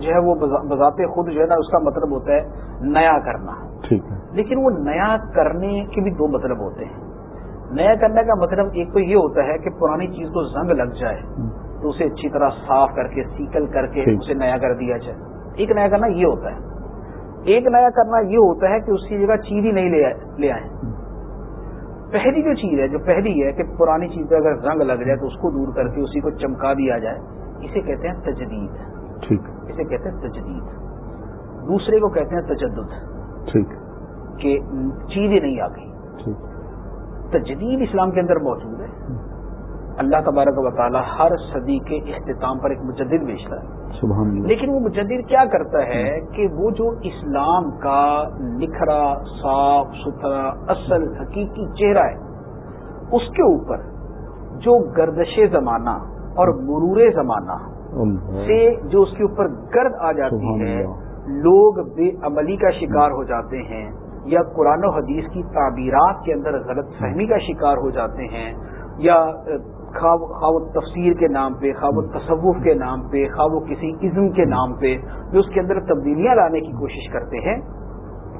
جو ہے وہ بذا- بذات خود جو ہے نا اس کا مطلب ہوتا ہے نیا کرنا۔ ٹھیک ہے۔ لیکن وہ نیا کرنے کے بھی دو مطلب ہوتے ہیں۔ نیا کرنے کا مطلب ایک تو یہ ہوتا ہے کہ پرانی چیز کو زنگ لگ جائے۔ تو اسے اچھی طرح صاف کر کے سیکل کر کے۔ اسے نیا کر دیا جائے۔ ایک نیا کرنا یہ ہوتا ہے۔ ایک نیا کرنا یہ ہوتا ہے کہ اس کی جگہ چیز ہی نہیں لے آئے۔ پہلی جو چیز ہے جو پہلی ہے کہ پرانی چیز پہ اگر رنگ لگ جائے تو اس کو دور کر کے اسی کو چمکا دیا جائے اسے کہتے ہیں تجدید۔ ٹھیک۔ اسے کہتے ہیں تجدید۔ دوسرے کو کہتے ہیں تجدد۔ ٹھیک۔ کہ چیز ہی نہیں آ گئی۔ تجدید اسلام کے اندر موجود ہے۔ اللہ تبارک و تعالی ہر صدی کے اختتام پر ایک مجدد بیچتا ہے۔ سبحان اللہ۔ لیکن وہ مجدد کیا کرتا ہے کہ وہ جو اسلام کا نکھرا صاف ستھرا اصل حقیقی چہرہ ہے اس کے اوپر جو گردش زمانہ اور مرور زمانہ سے جو اس کے اوپر گرد آ جاتی ہے لوگ بے عملی کا شکار ہو جاتے ہیں یا قرآن و حدیث کی تعبیرات کے اندر غلط فہمی کا شکار ہو جاتے ہیں یا خواب تفسیر کے نام پہ خواب تصوف کے نام پہ خواب و کسی عزم کے نام پہ جو اس کے اندر تبدیلیاں لانے کی کوشش کرتے ہیں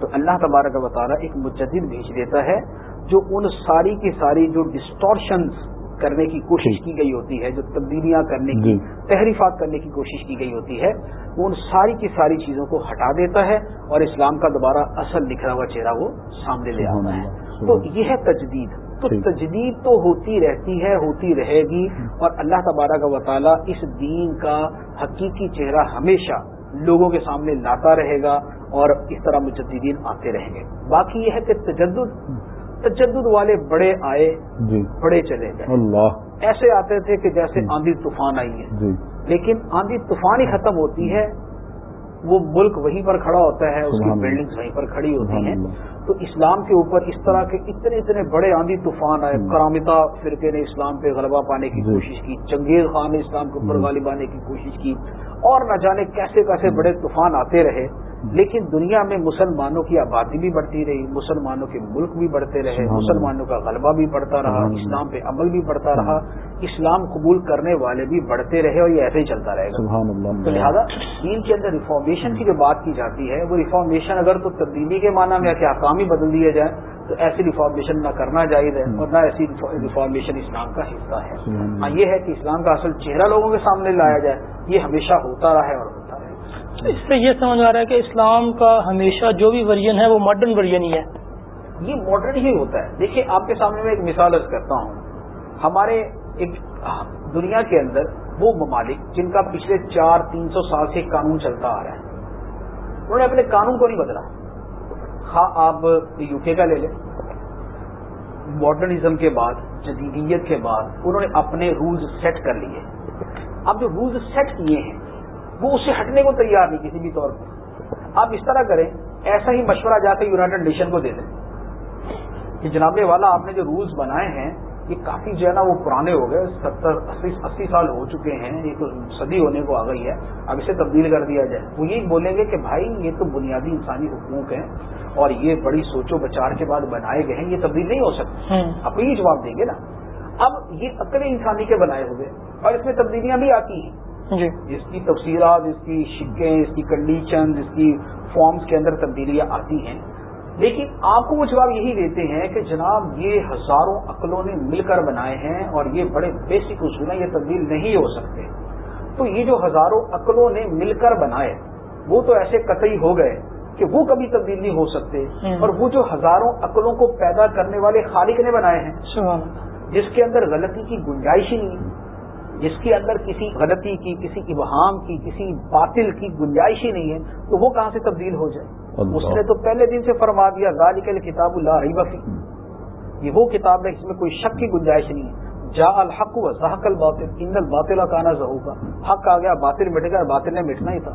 تو اللہ تبارک و تعالیٰ ایک مجدد بھیج دیتا ہے جو ان ساری کی ساری جو ڈسٹورشنز کرنے کی کوشش کی گئی ہوتی ہے جو تبدیلیاں کرنے کی جی۔ تحریفات کرنے کی کوشش کی گئی ہوتی ہے وہ ان ساری کی ساری چیزوں کو ہٹا دیتا ہے اور اسلام کا دوبارہ اصل نکھرا ہوا چہرہ وہ سامنے لے آتا ہے۔ تو یہ ہے تجدید۔ تو تجدید تو ہوتی رہتی ہے ہوتی رہے گی۔ اور اللہ تبارہ کا وطالعہ اس دین کا حقیقی چہرہ ہمیشہ لوگوں کے سامنے لاتا رہے گا اور اس طرح مجددین آتے رہیں گے۔ باقی یہ ہے کہ تجدد تجدد والے بڑے آئے جی۔ بڑے چلے گئے۔ اللہ۔ ایسے آتے تھے کہ جیسے آندھی طوفان آئی ہے۔ جی۔ لیکن آندھی طوفان ہی ختم ہوتی ہے وہ ملک وہیں پر کھڑا ہوتا ہے اس کی۔ بلڈنگز وہیں پر کھڑی ہوتی ہیں۔ تو اسلام کے اوپر اس طرح کے اتنے اتنے بڑے آندھی طوفان آئے کرامتا فرقے نے اسلام پہ غلبہ پانے کی جی۔ کوشش کی چنگیز خان نے اسلام کے اوپر۔ غالب آنے کی کوشش کی اور نہ جانے کیسے کیسے بڑے طوفان آتے رہے لیکن دنیا میں مسلمانوں کی آبادی بھی بڑھتی رہی مسلمانوں کے ملک بھی بڑھتے رہے۔ مسلمانوں کا غلبہ بھی بڑھتا رہا۔ اسلام پہ عمل بھی بڑھتا رہا اسلام قبول کرنے والے بھی بڑھتے رہے اور یہ ایسے ہی چلتا رہے گا سبحان تو لہٰذا دین کے اندر ریفارمیشن کی جو بات کی جاتی ہے وہ ریفارمیشن اگر تو تبدیلی کے معنی میں کہ حکام ہی بدل دیے جائیں تو ایسی ریفارمیشن نہ کرنا جائز ہے اور نہ ایسی ریفارمیشن اسلام کا حصہ ہے۔ ہاں یہ ہے کہ اسلام کا اصل چہرہ لوگوں کے سامنے لایا جائے یہ ہمیشہ ہوتا رہا ہے اور ہوتا رہے اس سے یہ سمجھ آ رہا ہے کہ اسلام کا ہمیشہ جو بھی ورژن ہے وہ ماڈرن ورژن ہی ہے۔ یہ ماڈرن ہی ہوتا ہے۔ دیکھیے، آپ کے سامنے میں ایک مثال عرض کرتا ہوں۔ ہمارے ایک دنیا کے اندر وہ ممالک جن کا پچھلے چار تین سو سال سے قانون چلتا آ رہا ہے، انہوں نے اپنے قانون کو نہیں بدلا۔ ہاں آپ یو کے کا لے لیں۔ ماڈرنزم کے بعد، جدیدیت کے بعد انہوں نے اپنے رولز سیٹ کر لیے۔ اب جو رولز سیٹ کیے ہیں وہ اس سے ہٹنے کو تیار نہیں کسی بھی طور پہ آپ اس طرح کریں ایسا ہی مشورہ جا کے یونائٹڈ نیشن کو دے دیں۔ کہ جناب والا آپ نے جو رولز بنائے ہیں یہ کافی جو ہے نا وہ پرانے ہو گئے ستر اسی سال ہو چکے ہیں۔ یہ تو صدی ہونے کو آ گئی ہے۔ اب اسے تبدیل کر دیا جائے۔ وہ یہی بولیں گے کہ بھائی یہ تو بنیادی انسانی حقوق ہیں اور یہ بڑی سوچ و بچار کے بعد بنائے گئے ہیں یہ تبدیل نہیں ہو سکتے۔ ہوں۔ آپ یہی جواب دیں گے نا۔ اب یہ عقل انسانی کے بنائے ہوئے اور اس میں تبدیلیاں بھی آتی ہیں۔ جی۔ اس کی تفصیلات اس کی شکیں اس کی کنڈیشن اس کی فارمز کے اندر تبدیلیاں آتی ہیں۔ لیکن آپ کو وہ جواب یہی دیتے ہیں کہ جناب یہ ہزاروں عقلوں نے مل کر بنائے ہیں اور یہ بڑے بیسک اصول ہیں یہ تبدیل نہیں ہو سکتے۔ تو یہ جو ہزاروں عقلوں نے مل کر بنائے وہ تو ایسے قطعی ہو گئے کہ وہ کبھی تبدیل نہیں ہو سکتے۔ اور وہ جو ہزاروں عقلوں کو پیدا کرنے والے خالق نے بنائے ہیں جس کے اندر غلطی کی گنجائش ہی نہیں۔ جس کے اندر کسی غلطی کی کسی ابہام کی کسی باطل کی گنجائش ہی نہیں ہے تو وہ کہاں سے تبدیل ہو جائے۔ اس نے تو پہلے دن سے فرما دیا ذالک کتاب اللہ ریب فی۔ یہ وہ کتاب ہے جس میں کوئی شک کی گنجائش نہیں ہے۔ جا الحق و زحق الباطل ان الباطل کانا ظہوبا حق آ گیا باطل مٹ گیا باطل نے مٹنا ہی تھا۔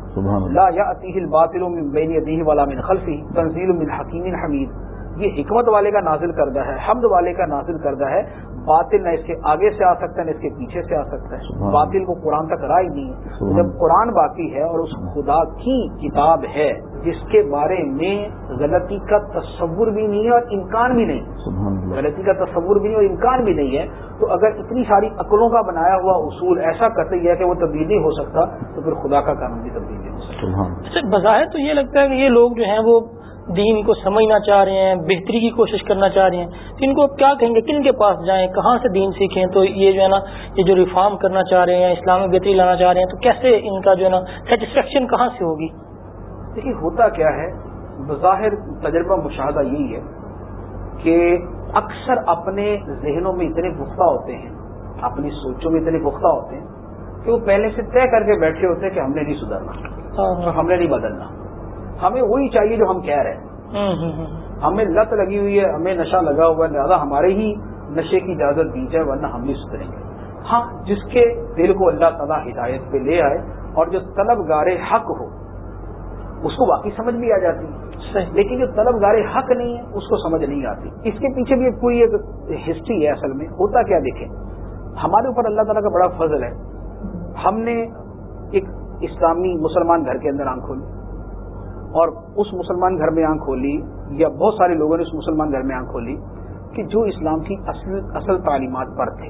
لا یاتیہ الباطل من بین یدیہ ولا من خلفہ تنزیل من حکیم حمید۔ یہ حکمت والے کا نازل کردہ ہے حمد والے کا نازل کردہ ہے۔ باطل نہ اس کے آگے سے آ سکتا ہے نہ اس کے پیچھے سے آ سکتا ہے۔ باطل کو قرآن تک رائے نہیں ہے۔ جب قرآن باقی ہے اور اس خدا کی کتاب ہے جس کے بارے میں غلطی کا تصور بھی نہیں ہے اور امکان بھی نہیں غلطی کا تصور بھی نہیں اور امکان بھی نہیں ہے تو اگر اتنی ساری عقلوں کا بنایا ہوا اصول ایسا قطعی ہے کہ وہ تبدیل نہیں ہو سکتا تو پھر خدا کا قانون بھی تبدیل نہیں ہو سکتا۔ اچھا بظاہر تو یہ لگتا ہے کہ یہ لوگ جو ہیں وہ دین کو سمجھنا چاہ رہے ہیں بہتری کی کوشش کرنا چاہ رہے ہیں۔ تو ان کو کیا کہیں گے؟ کن کے پاس جائیں؟ کہاں سے دین سیکھیں؟ تو یہ جو ہے نا یہ جو ریفارم کرنا چاہ رہے ہیں اسلام میں بہتری لانا چاہ رہے ہیں تو کیسے ان کا جو ہے نا سیٹسفیکشن کہاں سے ہوگی؟ دیکھیے ہوتا کیا ہے بظاہر تجربہ مشاہدہ یہی ہے کہ اکثر اپنے ذہنوں میں اتنے پختہ ہوتے ہیں اپنی سوچوں میں اتنے پختہ ہوتے ہیں کہ وہ پہلے سے طے کر کے بیٹھے ہوتے ہیں کہ ہم نے نہیں سدھرنا اور ہم نے نہیں بدلنا۔ ہمیں وہی چاہیے جو ہم کہہ رہے ہیں۔ ہمیں لت لگی ہوئی ہے ہمیں نشہ لگا ہوا ہے لہٰذا ہمارے ہی نشے کی اجازت دی جائے ورنہ ہم نہیں سدھریں گے۔ ہاں جس کے دل کو اللہ تعالیٰ ہدایت پہ لے آئے اور جو طلب گار حق ہو اس کو واقعی سمجھ بھی آ جاتی ہے۔ لیکن جو طلب گار حق نہیں ہے اس کو سمجھ نہیں آتی۔ اس کے پیچھے بھی پوری ایک ہسٹری ہے اصل میں ہوتا کیا دیکھیں۔ ہمارے اوپر اللہ تعالیٰ کا بڑا فضل ہے۔ ہم نے ایک اسلامی مسلمان گھر کے اندر آنکھ کھولی۔ اور اس مسلمان گھر میں آنکھ کھولی یا بہت سارے لوگوں نے اس مسلمان گھر میں آنکھ کھولی کہ جو اسلام کی اصل اصل تعلیمات پر تھے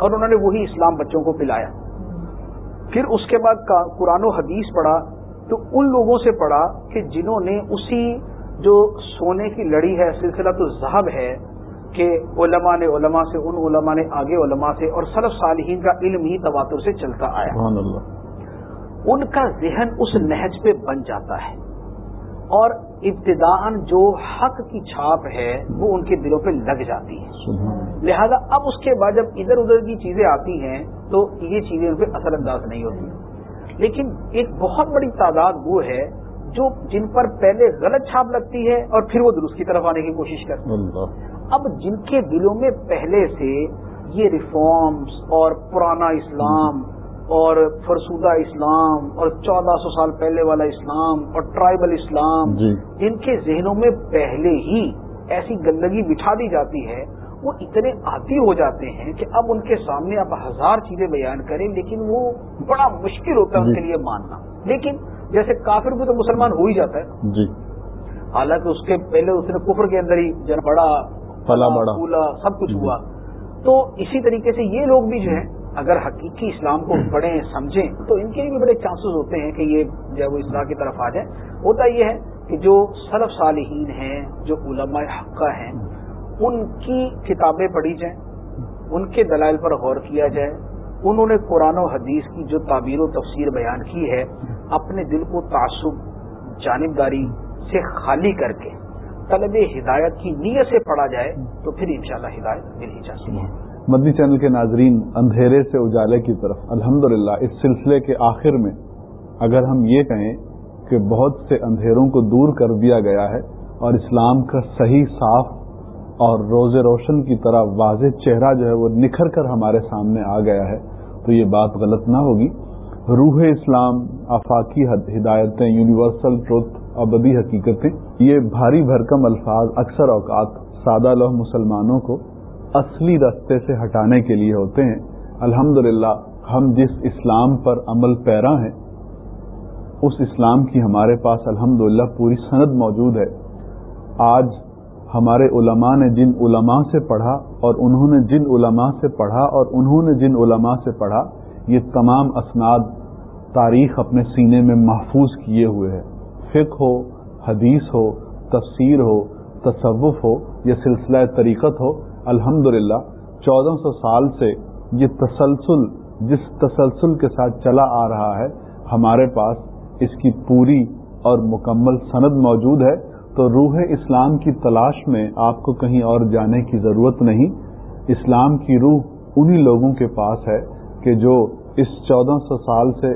اور انہوں نے وہی اسلام بچوں کو پلایا۔ پھر اس کے بعد قرآن و حدیث پڑھا تو ان لوگوں سے پڑھا کہ جنہوں نے اسی جو سونے کی لڑی ہے سلسلہ تو ذہب ہے کہ علماء نے علماء سے ان علماء نے آگے علماء سے اور صرف صالحین کا علم ہی تواتر سے چلتا آیا۔ ان کا ذہن اس نہج پہ بن جاتا ہے۔ اور ابتدا جو حق کی چھاپ ہے وہ ان کے دلوں پہ لگ جاتی ہے۔ لہذا اب اس کے بعد جب ادھر ادھر کی چیزیں آتی ہیں تو یہ چیزیں ان پہ اثر انداز نہیں ہوتی۔ لیکن ایک بہت بڑی تعداد وہ ہے جو جن پر پہلے غلط چھاپ لگتی ہے اور پھر وہ درست کی طرف آنے کی کوشش کرتے ہیں اب جن کے دلوں میں پہلے سے یہ ریفارمز اور پرانا اسلام اور فرسودہ اسلام اور چودہ سو سال پہلے والا اسلام اور ٹرائبل اسلام جی۔ جن کے ذہنوں میں پہلے ہی ایسی گندگی بٹھا دی جاتی ہے وہ اتنے عادی ہو جاتے ہیں کہ اب ان کے سامنے آپ ہزار چیزیں بیان کریں لیکن وہ بڑا مشکل ہوتا ہے ان جی۔ کے لیے ماننا۔ لیکن جیسے کافر بھی تو مسلمان ہو ہی جاتا ہے۔ جی۔ حالانکہ اس کے پہلے اس نے کفر کے اندر ہی بڑا پھولا سب کچھ ہوا۔ تو اسی طریقے سے یہ لوگ بھی جو ہیں اگر حقیقی اسلام کو پڑھیں سمجھیں، تو ان کے لیے بھی بڑے چانسز ہوتے ہیں کہ یہ جو وہ اسلام کی طرف آ جائیں ہوتا یہ ہے کہ جو سلف صالحین ہیں، جو علماء حقہ ہیں، ان کی کتابیں پڑھی جائیں، ان کے دلائل پر غور کیا جائے۔ انہوں نے قرآن و حدیث کی جو تعبیر و تفسیر بیان کی ہے، اپنے دل کو تعصب، جانبداری سے خالی کر کے، طلب ہدایت کی نیت سے پڑھا جائے، تو پھر انشاءاللہ ہدایت مل ہی جاتی ہے۔ مدنی چینل کے ناظرین اندھیرے سے اجالے کی طرف۔ الحمد اس سلسلے کے آخر میں اگر ہم یہ کہیں کہ بہت سے اندھیروں کو دور کر دیا گیا ہے اور اسلام کا صحیح صاف اور روز روشن کی طرح واضح چہرہ جو ہے وہ نکھر کر ہمارے سامنے آ گیا ہے، تو یہ بات غلط نہ ہوگی۔ روح اسلام، آفاقی ہدایتیں یونیورسل ٹروتھ ابدی حقیقتیں، یہ بھاری بھرکم الفاظ اکثر اوقات سادہ لوہ مسلمانوں کو اصلی رستے سے ہٹانے کے لیے ہوتے ہیں۔ الحمد ہم جس اسلام پر عمل پیرا ہیں، اس اسلام کی ہمارے پاس الحمد پوری سند موجود ہے۔ آج ہمارے علماء نے جن علماء سے پڑھا اور انہوں نے جن علماء سے پڑھا اور انہوں نے جن علماء سے پڑھا، یہ تمام اسناد تاریخ اپنے سینے میں محفوظ کیے ہوئے ہے فقہ ہو، حدیث ہو، تفسیر ہو، تصوف ہو یا سلسلہ طریقت ہو الحمد للہ چودہ سو سال سے یہ تسلسل، جس تسلسل کے ساتھ چلا آ رہا ہے، ہمارے پاس اس کی پوری اور مکمل سند موجود ہے۔ تو روح اسلام کی تلاش میں آپ کو کہیں اور جانے کی ضرورت نہیں۔ اسلام کی روح انہی لوگوں کے پاس ہے کہ جو اس چودہ سو سال سے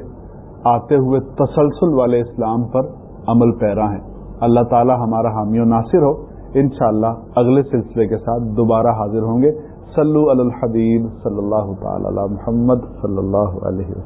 آتے ہوئے تسلسل والے اسلام پر عمل پیرا ہیں۔ اللہ تعالی ہمارا حامی و ناصر ہو۔ انشاءاللہ اگلے سلسلے کے ساتھ دوبارہ حاضر ہوں گے۔ صلو علی الحبیب صلی اللہ تعالی علی محمد صلی اللہ علیہ وسلم۔